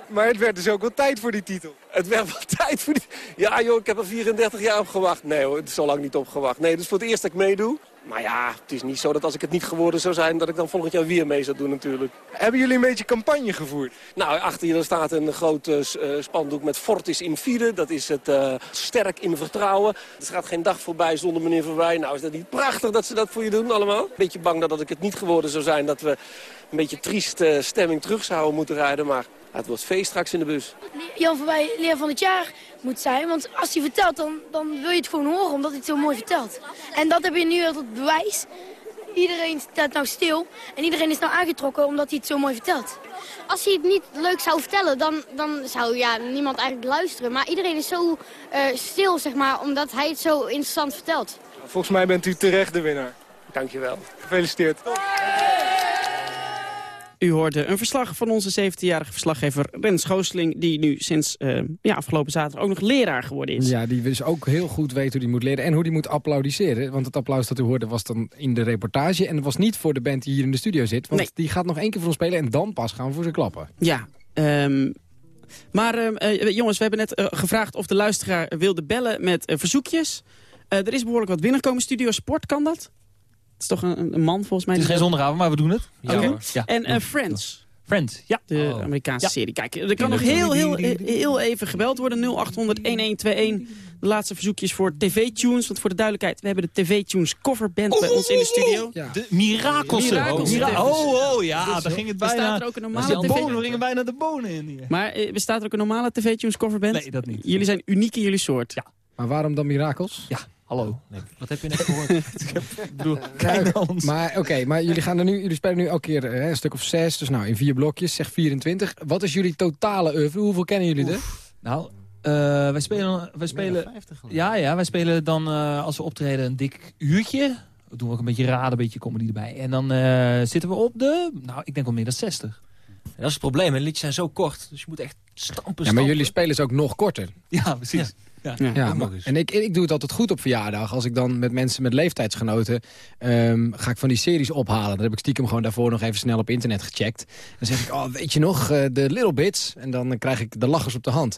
Maar het werd dus ook wel tijd voor die titel.
Het werd wel tijd voor die... Ja joh, ik heb er 34 jaar op gewacht. Nee hoor, het is zo lang niet op gewacht. Nee, is voor het eerst dat ik meedoe. Maar ja, het is niet zo dat als ik het niet geworden zou zijn... dat ik dan volgend jaar weer mee zou doen natuurlijk.
Hebben jullie een beetje campagne gevoerd?
Nou, achter je staat een groot eh, spandoek met Fortis in Fide. Dat is het eh, sterk in vertrouwen. Er gaat geen dag voorbij zonder meneer Verwij. Nou, is dat niet prachtig dat ze dat voor je doen allemaal? Beetje bang dat, dat ik het niet geworden zou zijn... dat we een beetje triest eh, stemming terug zouden moeten rijden. Maar het wordt feest straks in de bus.
Jan van Wij leer van het jaar moet zijn. Want als hij vertelt, dan, dan wil je het gewoon horen, omdat hij het zo mooi vertelt. En dat heb je nu tot bewijs. Iedereen staat nou stil en iedereen is nou aangetrokken omdat hij het zo mooi vertelt.
Als hij het niet leuk zou vertellen, dan, dan zou ja, niemand eigenlijk luisteren. Maar iedereen is zo eh, stil, zeg maar, omdat hij het zo interessant vertelt.
Volgens mij bent u terecht de winnaar.
Dankjewel.
Gefeliciteerd.
U hoorde een verslag van onze 17-jarige verslaggever Rens Schoosling... die nu sinds eh, ja, afgelopen zaterdag ook nog leraar geworden is.
Ja, die dus ook heel goed weet hoe die moet leren en hoe die moet applaudisseren. Want het applaus dat u hoorde was dan in de reportage. En het was niet voor de band die hier in de studio zit. Want
Nee.
die gaat nog één keer voor ons spelen en dan pas gaan we voor ze klappen.
Ja, ehm, maar ehm, eh, jongens, we hebben net eh, gevraagd of de luisteraar wilde bellen met verzoekjes. Er is behoorlijk wat binnengekomen. Studio Sport, kan dat? Het is toch een, een man volgens mij.
Het is geen zondagavond, maar we doen het. Ja.
En eh, Friends.
Friends, ja.
De
Oh.
Amerikaanse
Ja.
serie. Kijk, er kan nog heel, heel, heel even gebeld worden. 0800-1121. De laatste verzoekjes voor tv-tunes. Want voor de duidelijkheid, we hebben de tv-tunes coverband bij ons in de studio.
De Mirakelsen.
Mirakelsen.
Mira- oh, oh, ja,
Dus,
daar ging het
bestaat
bijna...
er ook een normale
bonen, gingen bijna de bonen in hier.
Maar eh, bestaat er ook een normale tv-tunes coverband?
Nee, dat niet.
Jullie zijn uniek in jullie soort.
Ja.
Maar waarom dan mirakels?
Ja, hallo.
Wat heb je net gehoord?
Ik bedoel, kijk naar ons.
Maar oké, maar jullie, gaan er nu, jullie spelen nu elke keer eh, een stuk of zes. Dus nou, in vier blokjes, zeg 24. Wat is jullie totale oeuvre? Hoeveel kennen jullie er?
Nou, eh, wij spelen... Wij spelen ja, ja, wij spelen dan eh, als we optreden een dik uurtje. We doen ook een beetje raden, een beetje comedy erbij. En dan eh, zitten we op de... Nou, ik denk wel meer dan 60.
Dat is het probleem. hè. De liedjes zijn zo kort. Dus je moet echt stampen,
Ja, maar
stampen.
jullie spelen ze ook nog korter.
Ja, precies. Ja.
Ja, maar-
nog eens.
en ik, ik doe het altijd goed op verjaardag. Als ik dan met mensen met leeftijdsgenoten... ehm, ga ik van die series ophalen. Dan heb ik stiekem gewoon daarvoor nog even snel op internet gecheckt. Dan zeg ik, oh, weet je nog, eh, de Little Bits. En dan krijg ik de lachers op de hand.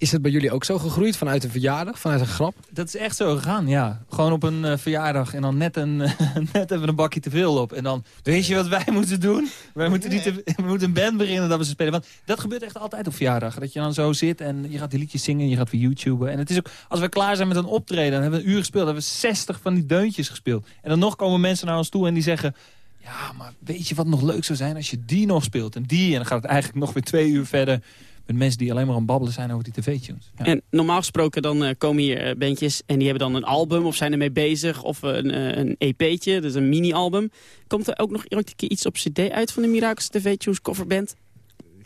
Is het bij jullie ook zo gegroeid vanuit een verjaardag? Vanuit een grap?
Dat is echt zo gegaan, ja. Gewoon op een eh, verjaardag en dan net, een, net even een bakje te veel op. En dan, weet je wat wij moeten doen? Wij moeten, niet we moeten een band beginnen dat we ze spelen. Want dat gebeurt echt altijd op verjaardag. Dat je dan zo zit en je gaat die liedjes zingen, je gaat weer YouTuben. En het is ook, als we klaar zijn met een optreden, dan hebben we een uur gespeeld. Hebben we 60 van die deuntjes gespeeld. En dan nog komen mensen naar ons toe en die zeggen... Ja, maar weet je wat nog leuk zou zijn als je die nog speelt? En die, en dan gaat het eigenlijk nog weer twee uur verder... met mensen die alleen maar aan babbelen zijn over die tv-tunes.
En normaal gesproken dan eh, komen hier eh, bandjes en die hebben dan een album of zijn ermee bezig. Of een, eh, een EP'tje, dus een mini-album. Komt er ook nog iets op cd uit van de Miracles TV Tunes coverband?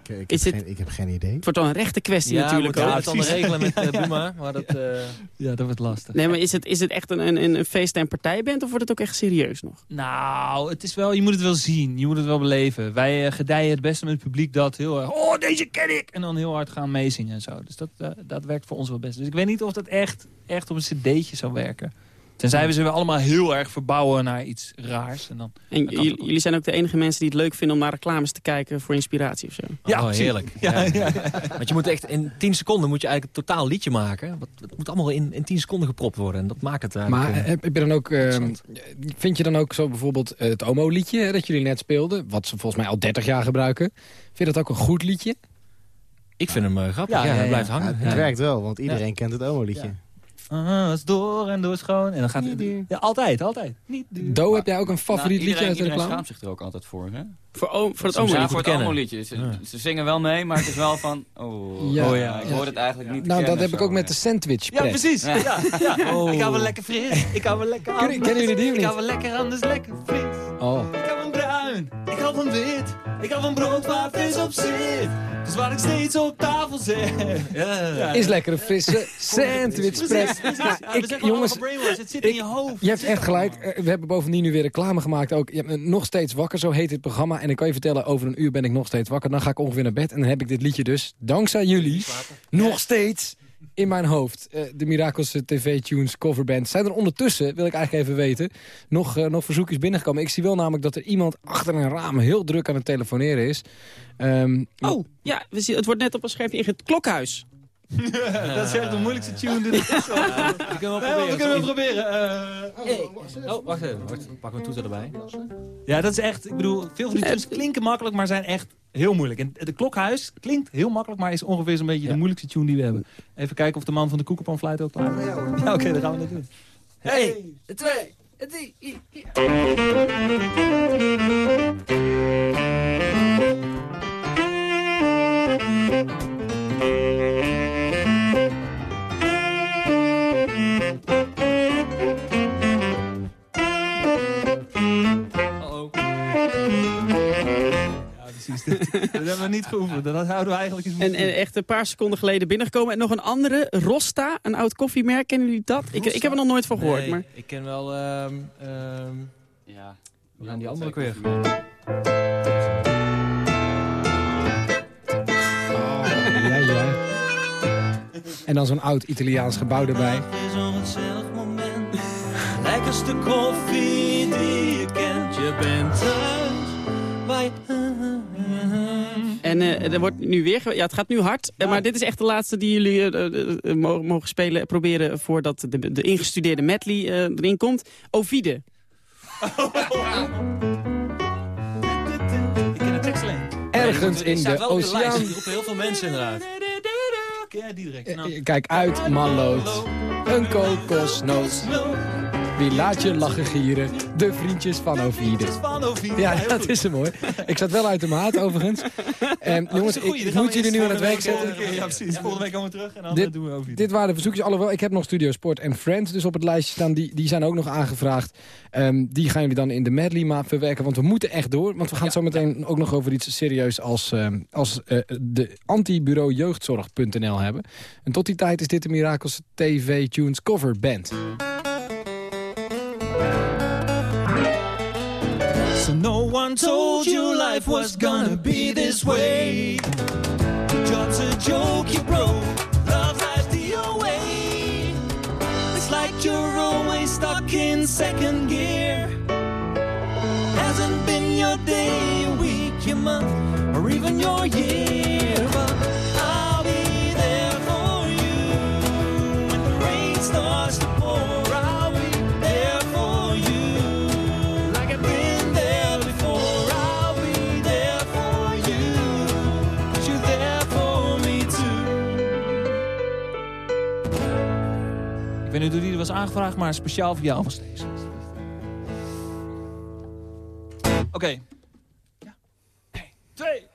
Ik, ik,
Is
heb
dit-
geen, ik heb geen idee.
Het wordt dan een rechte kwestie
Ja,
natuurlijk ook.
het dan regelen met eh, Buma. Maar dat, eh,
Ja, dat wordt lastig.
Nee, maar is het, is het echt een, een, een feest- en partijband of wordt het ook echt serieus nog?
Nou, het is wel, je moet het wel zien. Je moet het wel beleven. Wij eh, gedijen het beste met het publiek dat heel erg... Oh, deze ken ik! En dan heel hard gaan meezingen en zo. Dus dat, dat werkt voor ons wel best. Dus ik weet niet of dat echt, echt op een cd'tje zou werken. Tenzij we ze weer allemaal heel erg verbouwen naar iets raars. En dan,
En
dan
jullie, zijn ook de enige mensen die het leuk vinden om naar reclames te kijken voor inspiratie of zo.
Ja,
oh, heerlijk.
Ja, ja,
Want je moet echt in 10 seconden moet je eigenlijk een totaal liedje maken. Wat- Het moet allemaal in, in 10 seconden gepropt worden. En dat maakt het eigenlijk...
Maar
eh,
heb, heb je dan ook, ehm, vind je dan ook zo bijvoorbeeld eh, het Omo-liedje hè, dat jullie net speelden, wat ze volgens mij al 30 jaar gebruiken, vind je dat ook een goed liedje?
ik vind hem eh, grappig.
Ja,
Ja,
ja,
hij blijft
Ja,
hangen.
het
Ja.
werkt wel, want iedereen kent het Omo-liedje.
Ah, het is door en door schoon. En dan gaat het... Ja, altijd, altijd. Niet duur.
Do, heb jij ook een favoriet
Nou,
liedje uit de
iedereen, iedereen
reclame?
schaamt zich er ook altijd voor, hè?
Voor, o- voor het Omo-lied.
voor het. Omo-liedje. Ze,
Ja.
ze zingen wel mee, maar het is wel van... Oh,
Ja.
oh ja, ik hoor het eigenlijk niet
Nou, dat heb ik ook met de sandwich
Ja, precies. Ja, ja.
Oh.
Ik hou wel lekker fris. Ik hou wel lekker anders.
kennen jullie die
Ik hou
niet?
wel lekker anders, lekker fris.
Oh.
Ik hou van bruin. Ik hou van wit. Ik hou van brood waar vis op zit. Dus waar ik steeds op tafel zit. Ja, ja.
Is lekker een frisse sandwich press. Nou,
Ja,
ik, jongens,
allemaal brainwash. Het zit in je hoofd.
je hebt echt gelijk. Eh, We hebben bovendien nu weer reclame gemaakt. Ook. Je hebt me nog steeds wakker, zo heet dit programma. En ik kan je vertellen, over een uur ben ik nog steeds wakker. Dan ga ik ongeveer naar bed en dan heb ik dit liedje dus, dankzij jullie, nog steeds in mijn hoofd. Eh, de Miracles TV-tunes coverband. Zijn er ondertussen, wil ik eigenlijk even weten, nog, eh, nog verzoekjes binnengekomen? Ik zie wel namelijk dat er iemand achter een raam heel druk aan het telefoneren is. Ehm,
Oh, ja, we zien, het wordt net op een schermpje in het klokhuis
dat is echt de moeilijkste eh. tune die er is.
we kunnen wel proberen.
proberen.
oh, wacht even. Pak mijn toeter erbij.
Ja, dat is echt... Ik bedoel, veel van die tunes klinken makkelijk, maar zijn echt heel moeilijk. En de klokhuis klinkt heel makkelijk, maar is ongeveer zo'n beetje de moeilijkste tune die we hebben. Even kijken of de man van de koekenpanfluit ook klaar. Ja, oké, dan gaan we dat doen. 1, 2, 3, 4. dat hebben we niet geoefend. Dat houden we eigenlijk eens
en, en echt een paar seconden geleden binnengekomen. En nog een andere, Rosta, een oud koffiemerk. Kennen jullie dat? Ik, ik, heb er nog nooit van gehoord. Maar...
ik ken wel... Um,
ja,
we gaan die andere ook weer. Oh, ja, ja.
En dan zo'n oud Italiaans gebouw erbij.
Lekker stuk koffie die je kent, je bent
En eh, er wordt nu weer... Ja, het gaat nu hard. eh, Maar dit is echt de laatste die jullie eh, mo- mogen spelen. Proberen voordat de, de ingestudeerde medley erin komt. Ovide.
Ik ken de tekst alleen.
Ergens in de
wel op lijst.
oceaan.
Die roepen heel veel mensen inderdaad.
Die direct? Nou.
Kijk uit, malloot. Een kokosnoot. Wie laat je lachen gieren? De vriendjes van Ovide.
Ovide.
Ja, dat is hem hoor. Ik zat wel uit de maat overigens. En jongens,
een goeie,
ik moet
we
jullie nu aan het werk zetten.
Ja, precies. Volgende week komen we terug en dan doen we over.
Dit waren de verzoekjes. Alhoewel, ik heb nog Studio Sport en Friends dus op het lijstje staan. Die, die zijn ook nog aangevraagd. Ehm, die gaan jullie dan in de medley maar verwerken. Want we moeten echt door. Want we gaan het zo meteen ook nog over iets serieus als, ehm, als eh, de antibureau jeugdzorg.nl hebben. En tot die tijd is dit de Mirakels TV Tunes cover band.
Told you life was gonna be this way. Your job's a joke you broke. Love life's the away. It's like you're always stuck in second gear. Hasn't been your day, your week, your month, or even your year.
Weet niet hoe die was aangevraagd, maar speciaal voor jou was deze. Oké. Ja. 1, 2,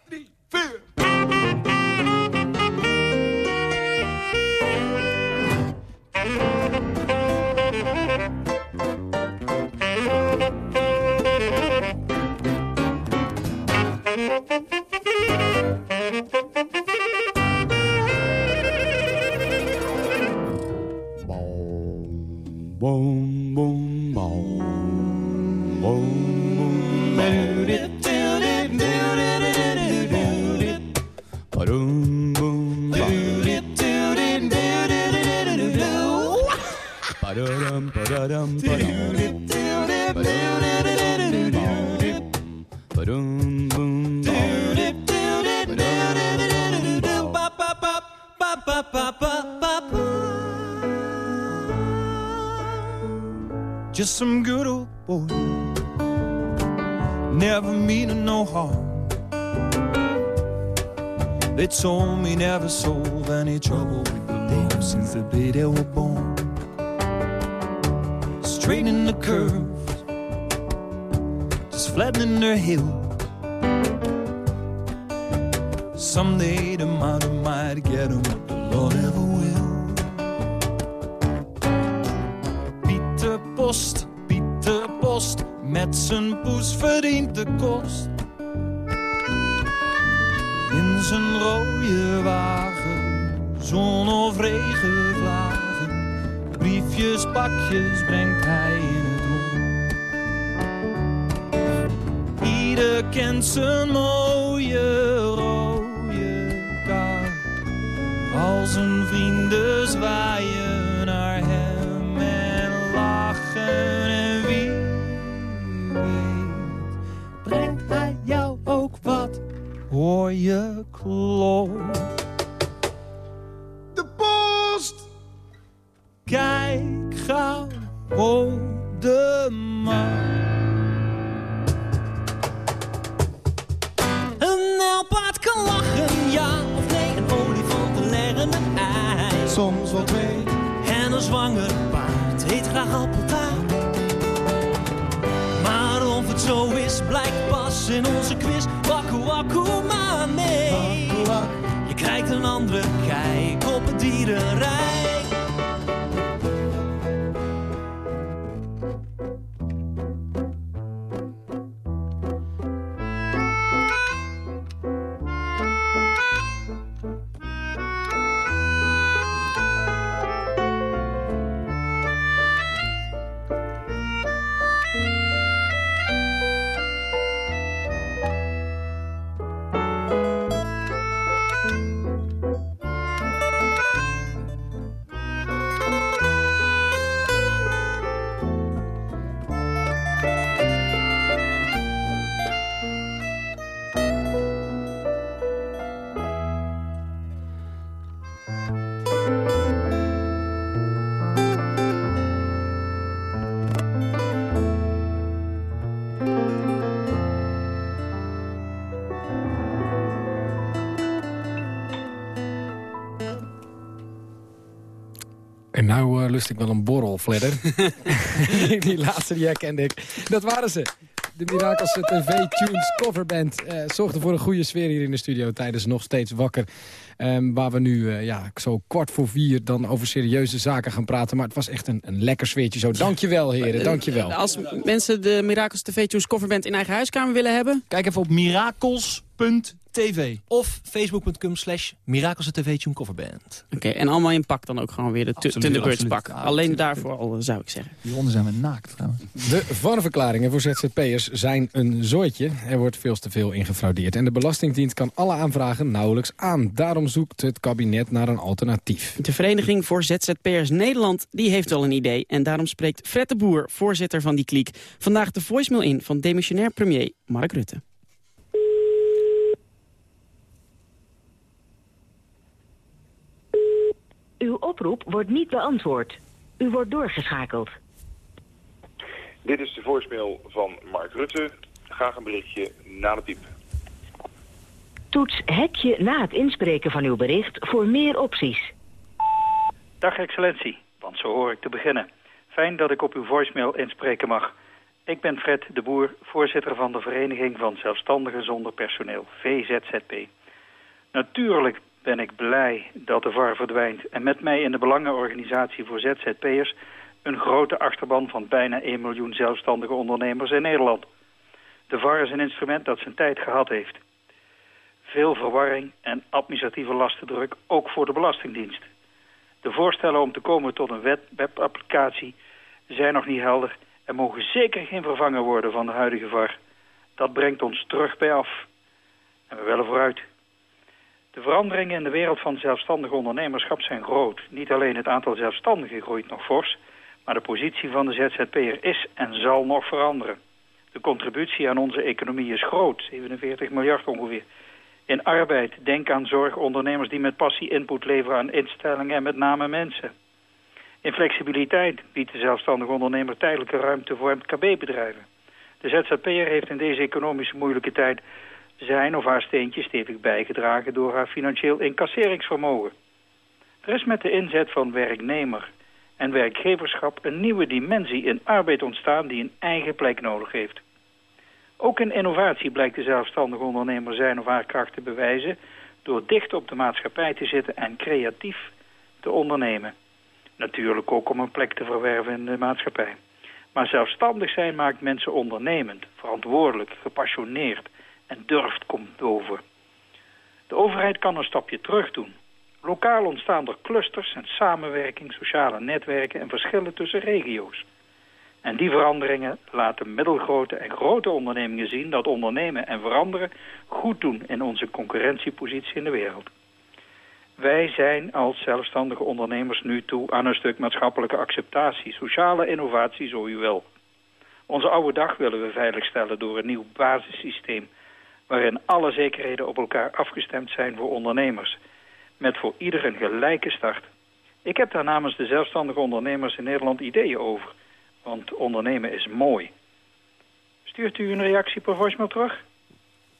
Ieder kent zijn mooie rode kaart. Al zijn vrienden zwaaien naar hem en lachen. En wie weet, brengt hij jou ook wat? Hoor je klop?
Zwanger paard eet graag appeltaart. Maar of het zo is, blijkt pas in onze quiz. Wakku wakku maar mee. Je krijgt een andere
En nou eh, lust ik wel een borrel, Fledder. die laatste die herkende ik. Dat waren ze. De Mirakelse TV-Tunes coverband eh, zorgde voor een goede sfeer hier in de studio tijdens Nog Steeds Wakker. Ehm, waar we nu eh, ja, zo kwart voor vier dan over serieuze zaken gaan praten. Maar het was echt een, een lekker sfeertje zo. Dankjewel heren, dankjewel.
Als mensen de Miracles TV Tunes coverband in eigen huiskamer willen hebben...
Kijk even op mirakels.tv of facebook.com slash Mirakelse TV Tune Coverband.
Oké, en allemaal in pak dan ook gewoon weer de Thunderbirds pak.
Ja,
Alleen daarvoor al, eh, zou ik zeggen.
Die honden zijn met naakt trouwens.
De vanverklaringen voor ZZP'ers zijn een zooitje. Er wordt veel te veel ingefraudeerd. En de Belastingdienst kan alle aanvragen nauwelijks aan. Daarom zoekt het kabinet naar een alternatief.
De Vereniging voor ZZP'ers Nederland die heeft wel een idee. En daarom spreekt Fred de Boer, voorzitter van die kliek... vandaag de voicemail in van demissionair premier Mark Rutte.
Uw oproep wordt niet beantwoord. U wordt doorgeschakeld.
Dit is de voicemail van Mark Rutte. Graag een berichtje na de piep.
Toets hekje na het inspreken van uw bericht voor meer opties.
Dag excellentie, want zo hoor ik te beginnen. Fijn dat ik op uw voicemail inspreken mag. Ik ben Fred de Boer, voorzitter van de Vereniging van Zelfstandigen Zonder Personeel, VZZP. Natuurlijk ben ik blij dat de VAR verdwijnt en met mij in de Belangenorganisatie voor ZZP'ers een grote achterban van bijna 1 miljoen zelfstandige ondernemers in Nederland. De VAR is een instrument dat zijn tijd gehad heeft. Veel verwarring en administratieve lastendruk, ook voor de Belastingdienst. De voorstellen om te komen tot een web webapplicatie zijn nog niet helder en mogen zeker geen vervanger worden van de huidige VAR. Dat brengt ons terug bij af. En we willen vooruit. De veranderingen in de wereld van zelfstandig ondernemerschap zijn groot. Niet alleen het aantal zelfstandigen groeit nog fors, maar de positie van de ZZP'er is en zal nog veranderen. De contributie aan onze economie is groot, 47 miljard ongeveer. In arbeid, denk aan zorgondernemers die met passie input leveren aan instellingen en met name mensen. In flexibiliteit biedt de zelfstandig ondernemer tijdelijke ruimte voor MKB-bedrijven. De ZZP'er heeft in deze economisch moeilijke tijd zijn of haar steentje stevig bijgedragen door haar financieel incasseringsvermogen. Er is met de inzet van werknemer en werkgeverschap een nieuwe dimensie in arbeid ontstaan die een eigen plek nodig heeft. Ook in innovatie blijkt de zelfstandig ondernemer zijn of haar kracht te bewijzen door dicht op de maatschappij te zitten en creatief te ondernemen. Natuurlijk ook om een plek te verwerven in de maatschappij. Maar zelfstandig zijn maakt mensen ondernemend, verantwoordelijk, gepassioneerd en durft komt boven. De overheid kan een stapje terug doen. Lokaal ontstaan er clusters en samenwerking, sociale netwerken en verschillen tussen regio's. En die veranderingen laten middelgrote en grote ondernemingen zien dat ondernemen en veranderen goed doen in onze concurrentiepositie in de wereld. Wij zijn als zelfstandige ondernemers nu toe aan een stuk maatschappelijke acceptatie, sociale innovatie, zo u wil. Onze oude dag willen we veiligstellen door een nieuw basissysteem waarin alle zekerheden op elkaar afgestemd zijn voor ondernemers, met voor ieder een gelijke start. Ik heb daar namens de zelfstandige ondernemers in Nederland ideeën over, want ondernemen is mooi. Stuurt u een reactie per voicemail terug?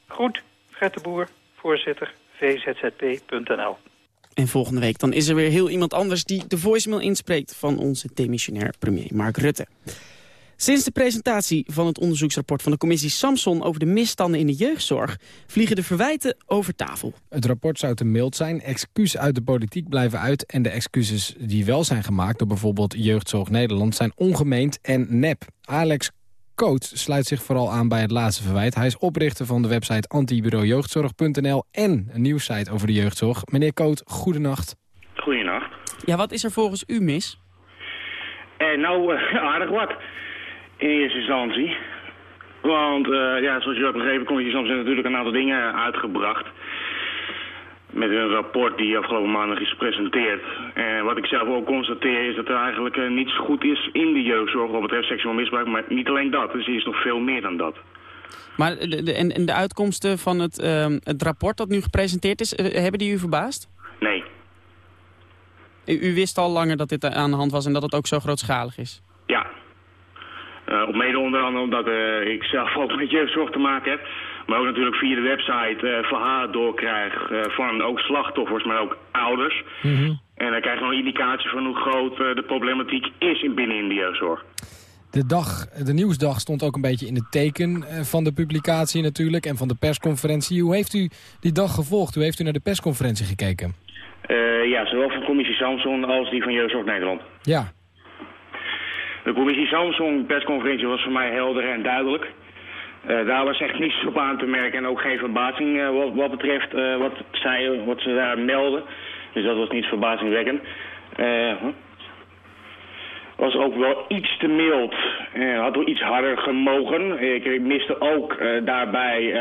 Goed, Fred de Boer, voorzitter, vzzp.nl.
En volgende week dan is er weer heel iemand anders die de voicemail inspreekt van onze demissionair premier Mark Rutte. Sinds de presentatie van het onderzoeksrapport van de commissie Samson over de misstanden in de jeugdzorg vliegen de verwijten over tafel.
Het rapport zou te mild zijn, excuus uit de politiek blijven uit... en de excuses die wel zijn gemaakt door bijvoorbeeld Jeugdzorg Nederland... zijn ongemeend en nep. Alex Koot sluit zich vooral aan bij het laatste verwijt. Hij is oprichter van de website antibureaujeugdzorg.nl... en een nieuwssite over de jeugdzorg. Meneer Koot, goedenacht.
Goedenacht.
Ja, wat is er volgens u mis?
Eh, nou, eh, aardig wat. In eerste instantie. Want, eh, ja, zoals je hebt begrepen, Commissie Samson heeft natuurlijk een aantal dingen uitgebracht. Met een rapport die afgelopen maandag is gepresenteerd. En wat ik zelf ook constateer is dat er eigenlijk eh, niets goed is in de jeugdzorg wat betreft seksueel misbruik. Maar niet alleen dat, dus er is nog veel meer dan dat.
Maar de, de- en, en de uitkomsten van het, ehm, het rapport dat nu gepresenteerd is, eh, hebben die u verbaasd?
Nee.
U, u wist al langer dat dit aan de hand was en dat het ook zo grootschalig is?
Eh, op mede onder andere omdat eh, ik zelf ook met jeugdzorg te maken heb. Maar ook natuurlijk via de website eh verhalen doorkrijg van ook slachtoffers, maar ook ouders. En dan krijg je nog een indicatie van hoe groot de problematiek is in binnen in de jeugdzorg.
De, dag, de nieuwsdag stond ook een beetje in het teken van de publicatie natuurlijk... en van de persconferentie. Hoe heeft u die dag gevolgd? Hoe heeft u naar de persconferentie gekeken?
Ja, zowel van commissie Samson als die van Jeugdzorg Nederland.
Ja.
De commissie Samson persconferentie was voor mij helder en duidelijk. Eh, daar was echt niets op aan te merken en ook geen verbazing eh, wat, wat betreft eh, wat, zij, wat ze daar melden. Dus dat was niet verbazingwekkend. Was ook wel iets te mild. Had wel iets harder gemogen. Ik, miste ook daarbij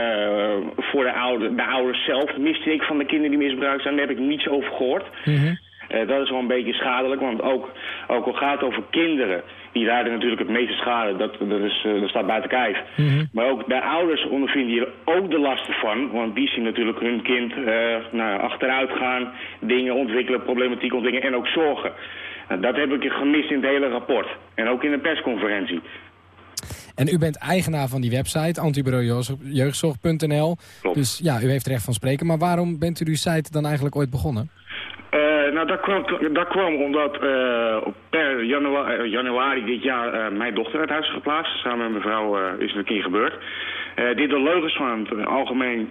voor de, oude, de ouders zelf, miste ik van de kinderen die misbruikt zijn. Daar heb ik niets over gehoord. Eh, dat is wel een beetje schadelijk, want ook, ook al gaat het over kinderen, die lijden natuurlijk het meeste schade, dat, dat, is, eh, dat staat buiten kijf. Maar ook de ouders ondervinden hier ook de lasten van, want die zien natuurlijk hun kind eh, nou, achteruit gaan, dingen ontwikkelen, problematiek ontwikkelen en ook zorgen. Nou, dat heb ik gemist in het hele rapport en ook in de persconferentie.
En u bent eigenaar van die website, antibureaujeugdzorg.nl. Dus ja, u heeft recht van spreken. Maar waarom bent u die site dan eigenlijk ooit begonnen?
Nou, dat kwam, dat kwam omdat eh, per januari, eh, januari dit jaar eh, mijn dochter uit huis is geplaatst. Samen met mijn vrouw eh, is het een keer gebeurd. Dit de leugens van het algemeen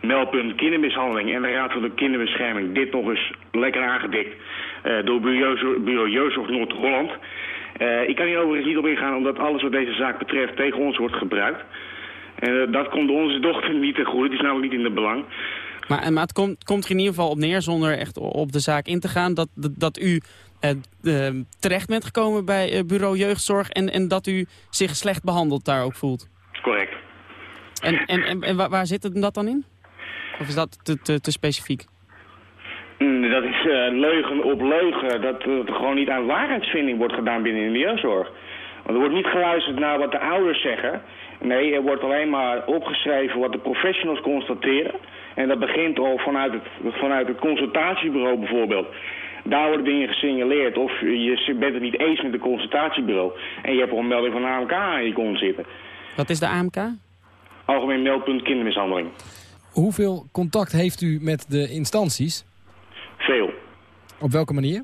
meldpunt kindermishandeling en de Raad voor de Kinderbescherming. Dit nog eens lekker aangedikt door Bureau, Bureau Jeugdzorg Noord-Holland. Ik kan hier overigens niet op ingaan omdat alles wat deze zaak betreft tegen ons wordt gebruikt. En dat komt onze dochter niet ten goede. Het is namelijk niet in het belang.
Maar, eh, maar het komt, komt er in ieder geval op neer, zonder echt op de zaak in te gaan... dat, dat, dat u eh, eh, terecht bent gekomen bij bureau jeugdzorg... En, en dat u zich slecht behandeld daar ook voelt.
Correct.
En, en, en, en waar, zit dat dan in? Of is dat te, te, te specifiek?
Mm, Dat is leugen op leugen. Dat er gewoon niet aan waarheidsvinding wordt gedaan binnen in de jeugdzorg. Want er wordt niet geluisterd naar wat de ouders zeggen. Nee, er wordt alleen maar opgeschreven wat de professionals constateren. En dat begint al vanuit het, vanuit het consultatiebureau bijvoorbeeld. Daar worden dingen gesignaleerd of je bent het niet eens met het consultatiebureau. En je hebt al een melding van de AMK aan je kont zitten.
Wat is de AMK?
Algemeen meldpunt kindermishandeling.
Hoeveel contact heeft u met de instanties?
Veel.
Op welke manier?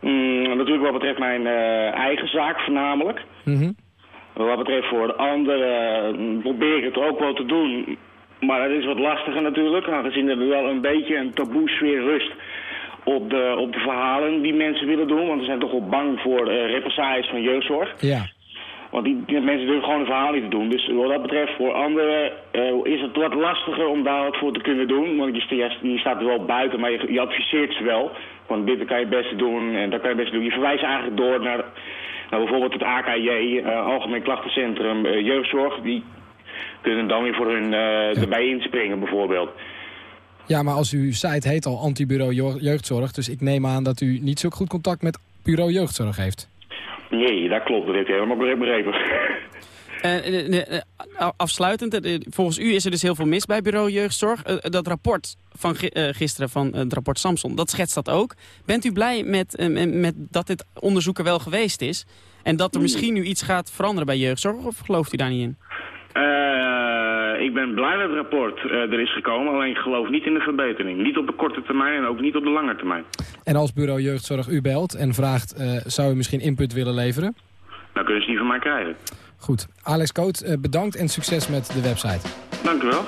Mm, natuurlijk wat betreft mijn eh, eigen zaak voornamelijk.
Mhm.
Wat betreft voor de anderen mm, probeer ik het ook wel te doen. Maar het is wat lastiger natuurlijk, aangezien er wel een beetje een taboe sfeer rust op de, op de verhalen die mensen willen doen. Want ze zijn toch wel bang voor eh represailles van jeugdzorg.
Ja.
Want die, die mensen durven gewoon een verhaal niet te doen. Dus wat dat betreft voor anderen eh, is het wat lastiger om daar wat voor te kunnen doen. Want je, je staat er wel buiten, maar je, je adviseert ze wel. Want dit kan je het beste doen en dat kan je het beste doen. Je verwijst eigenlijk door naar, naar bijvoorbeeld het AKJ, eh, Algemeen Klachtencentrum Jeugdzorg. Die kunnen dan weer voor hun eh, erbij inspringen bijvoorbeeld.
Ja, maar als uw site heet al antibureau jeugdzorg... dus ik neem aan dat u niet zo goed contact met bureau jeugdzorg heeft.
Nee, dat klopt. Dat heeft u helemaal begrepen.
Eh, eh, afsluitend, volgens u is er dus heel veel mis bij bureau jeugdzorg. Dat rapport van gi- eh, gisteren, van het rapport Samson, dat schetst dat ook. Bent u blij met, met- met dat dit onderzoek er wel geweest is? En dat er misschien nu iets gaat veranderen bij jeugdzorg? Of gelooft u daar niet in?
Eh, ik ben blij dat het rapport eh, er is gekomen, alleen ik geloof niet in de verbetering. Niet op de korte termijn en ook niet op de lange termijn.
En als bureau jeugdzorg u belt en vraagt... eh, zou u misschien input willen leveren?
Dan kunnen ze die van mij krijgen.
Goed. Alex eh, bedankt en succes met de website.
Dank u wel.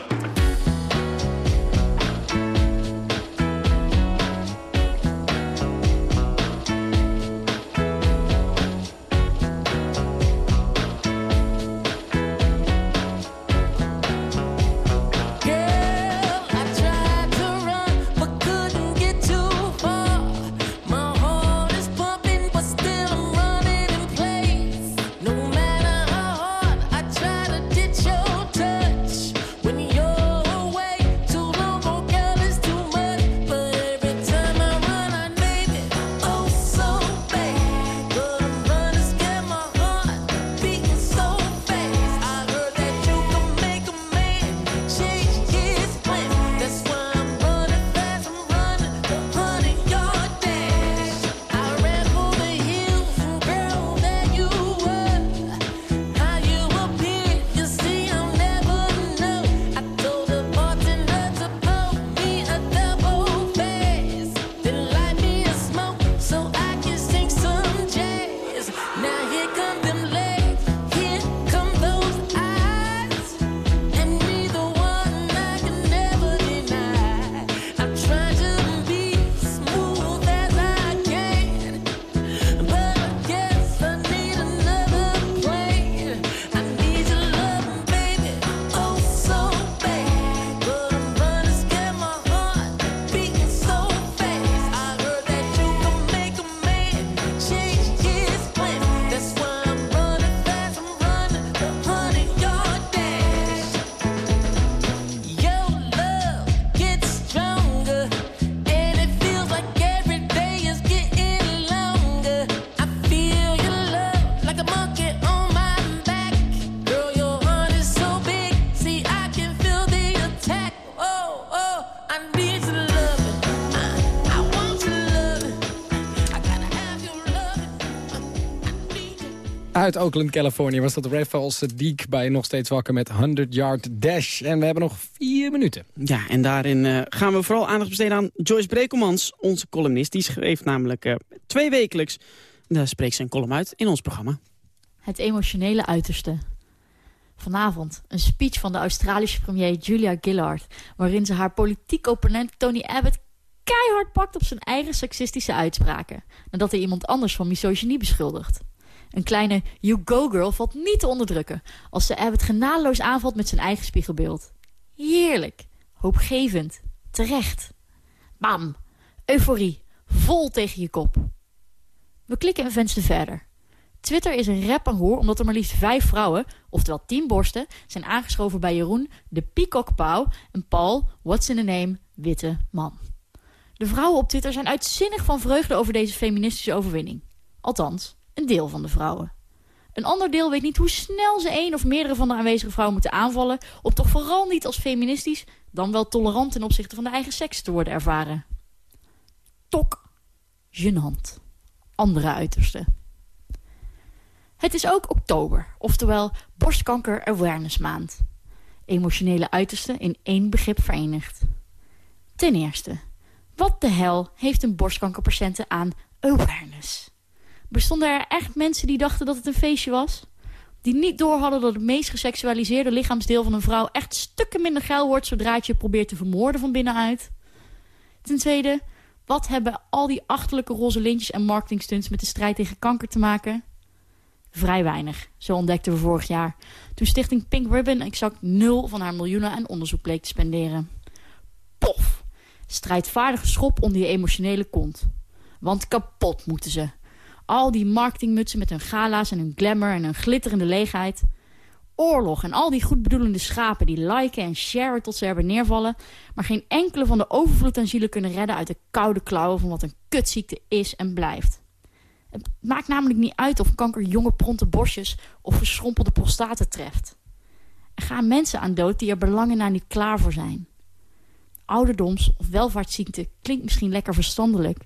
Uit Oakland, Californië was dat Rafael Sadiq bij Nog Steeds Wakker met 100 Yard Dash. En we hebben nog vier minuten.
Ja, en daarin eh, gaan we vooral aandacht besteden aan Joyce Brekelmans, onze columnist. Die schreef namelijk uh, twee wekelijks, daar spreekt zijn column uit in ons programma.
Het emotionele uiterste. Vanavond een speech van de Australische premier Julia Gillard... waarin ze haar politiek opponent Tony Abbott keihard pakt op zijn eigen seksistische uitspraken... nadat hij iemand anders van misogynie beschuldigt. Een kleine you go girl valt niet te onderdrukken... als ze Abbott genadeloos aanvalt met zijn eigen spiegelbeeld. Heerlijk, hoopgevend, terecht. Bam, euforie, vol tegen je kop. We klikken een venster verder. Twitter is een rep en omdat er maar liefst vijf vrouwen, oftewel tien borsten, zijn aangeschoven bij Jeroen, de peacockpauw en Paul, what's in the name, witte man. De vrouwen op Twitter zijn uitzinnig van vreugde over deze feministische overwinning. Althans, een deel van de vrouwen. Een ander deel weet niet hoe snel ze één of meerdere van de aanwezige vrouwen moeten aanvallen... om toch vooral niet als feministisch, dan wel tolerant ten opzichte van de eigen seks te worden ervaren. Tok. Genant. Andere uiterste. Het is ook oktober, oftewel borstkanker awareness maand. Emotionele uitersten in één begrip verenigd. Ten eerste, wat de hel heeft een borstkankerpatiënte aan awareness? Bestonden er echt mensen die dachten dat het een feestje was? Die niet doorhadden dat het meest geseksualiseerde lichaamsdeel van een vrouw... echt stukken minder geil wordt zodra je probeert te vermoorden van binnenuit? Ten tweede, wat hebben al die achterlijke roze lintjes en marketingstunts... met de strijd tegen kanker te maken? Vrij weinig, zo ontdekten we vorig jaar. Toen stichting Pink Ribbon exact nul van haar miljoenen aan onderzoek bleek te spenderen. Pof! Strijdvaardige schop onder je emotionele kont. Want kapot moeten ze. Al die marketingmutsen met hun gala's en hun glamour en hun glitterende leegheid. Oorlog en al die goedbedoelende schapen die liken en sharen tot ze erbij neervallen... maar geen enkele van de overvloed aan zielen kunnen redden uit de koude klauwen... van wat een kutziekte is en blijft. Het maakt namelijk niet uit of kanker jonge pronte bosjes of verschrompelde prostaten treft. Er gaan mensen aan dood die er belangen naar niet klaar voor zijn. Ouderdoms- of welvaartsziekte klinkt misschien lekker verstandelijk...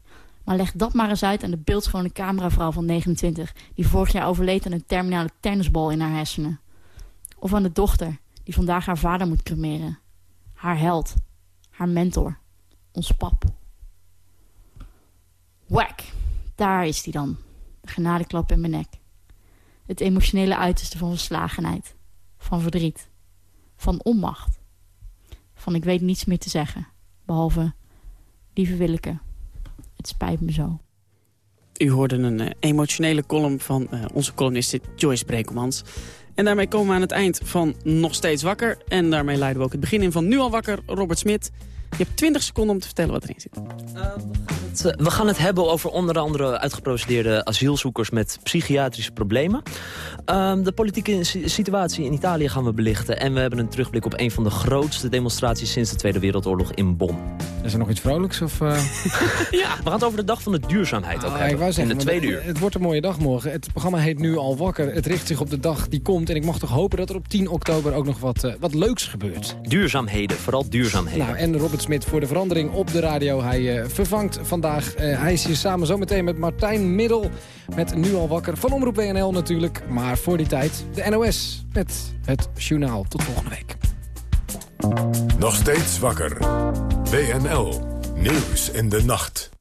maar leg dat maar eens uit aan de beeldschone cameravrouw van 29... die vorig jaar overleed aan een terminale tennisbal in haar hersenen. Of aan de dochter die vandaag haar vader moet cremeren. Haar held. Haar mentor. Ons pap. Whack. Daar is die dan. De genadeklap in mijn nek. Het emotionele uiterste van verslagenheid. Van verdriet. Van onmacht. Van ik weet niets meer te zeggen. Behalve, lieve Willeke, het spijt me zo.
U hoorde een uh, emotionele column van uh, onze columniste Joyce Brekelmans. En daarmee komen we aan het eind van Nog Steeds Wakker. En daarmee leiden we ook het begin in van Nu al wakker, Robert Smit. Je hebt 20 seconden om te vertellen wat erin zit.
Uh, we gaan het hebben over onder andere uitgeprocedeerde asielzoekers met psychiatrische problemen. Uh, de politieke situatie in Italië gaan we belichten. En we hebben een terugblik op een van de grootste demonstraties sinds de Tweede Wereldoorlog in Bonn.
Is er nog iets vrolijks? Of, uh...
ja, we gaan het over de dag van de duurzaamheid ook
ah,
hebben.
Ik wou zeggen,
in de tweede uur.
Het wordt een mooie dag morgen. Het programma heet Nu al wakker. Het richt zich op de dag die komt. En ik mag toch hopen dat er op 10 oktober ook nog wat, uh, wat leuks gebeurt.
Duurzaamheden, vooral duurzaamheden.
Nou, en Robert Smit voor de verandering op de radio. Hij uh, vervangt vandaag. Uh, hij is hier samen zometeen met Martijn Middel. Met Nu al wakker. Van Omroep WNL natuurlijk. Maar voor die tijd de NOS met het journaal. Tot volgende week.
Nog steeds wakker. WNL. Nieuws in de nacht.